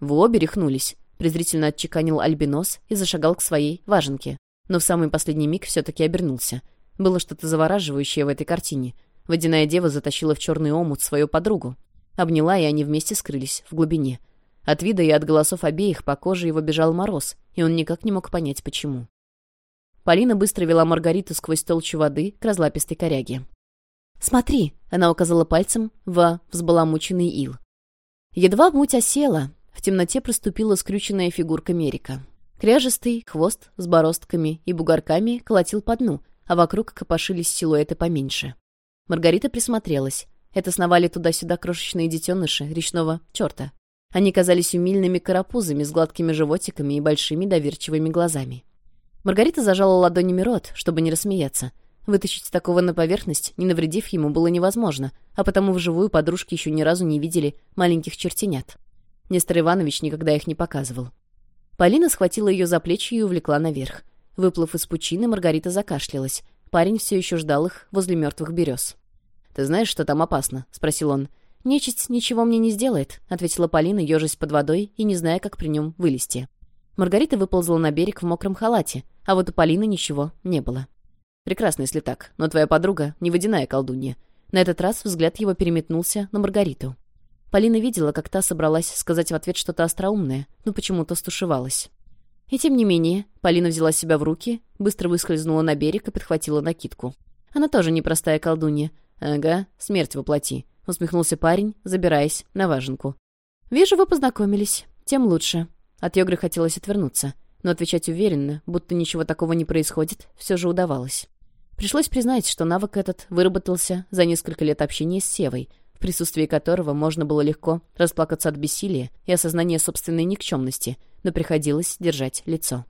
«Вы обе рехнулись», — презрительно отчеканил Альбинос и зашагал к своей важенке, но в самый последний миг все-таки обернулся. Было что-то завораживающее в этой картине. Водяная дева затащила в черный омут свою подругу. Обняла, и они вместе скрылись в глубине. От вида и от голосов обеих по коже его бежал мороз, и он никак не мог понять, почему. Полина быстро вела Маргариту сквозь толщу воды к разлапистой коряге. «Смотри!» — она указала пальцем в взбаламученный ил. Едва муть осела, в темноте проступила скрюченная фигурка Мерика. Кряжистый хвост с бороздками и бугорками колотил по дну, а вокруг копошились силуэты поменьше. Маргарита присмотрелась. Это сновали туда-сюда крошечные детеныши речного черта. Они казались умильными карапузами с гладкими животиками и большими доверчивыми глазами. Маргарита зажала ладонями рот, чтобы не рассмеяться. Вытащить такого на поверхность, не навредив ему, было невозможно, а потому вживую подружки еще ни разу не видели маленьких чертенят. Нестор Иванович никогда их не показывал. Полина схватила ее за плечи и увлекла наверх. Выплыв из пучины, Маргарита закашлялась. Парень все еще ждал их возле мертвых берез. «Ты знаешь, что там опасно?» — спросил он. «Нечисть ничего мне не сделает», — ответила Полина, ежась под водой и не зная, как при нем вылезти. Маргарита выползла на берег в мокром халате, а вот у Полины ничего не было. «Прекрасно, если так, но твоя подруга — не водяная колдунья». На этот раз взгляд его переметнулся на Маргариту. Полина видела, как та собралась сказать в ответ что-то остроумное, но почему-то стушевалась. И тем не менее, Полина взяла себя в руки, быстро выскользнула на берег и подхватила накидку. Она тоже непростая колдунья. «Ага, смерть воплоти», — усмехнулся парень, забираясь на важенку. «Вижу, вы познакомились. Тем лучше». От Йогры хотелось отвернуться но отвечать уверенно, будто ничего такого не происходит, все же удавалось. Пришлось признать, что навык этот выработался за несколько лет общения с Севой, в присутствии которого можно было легко расплакаться от бессилия и осознания собственной никчемности, но приходилось держать лицо.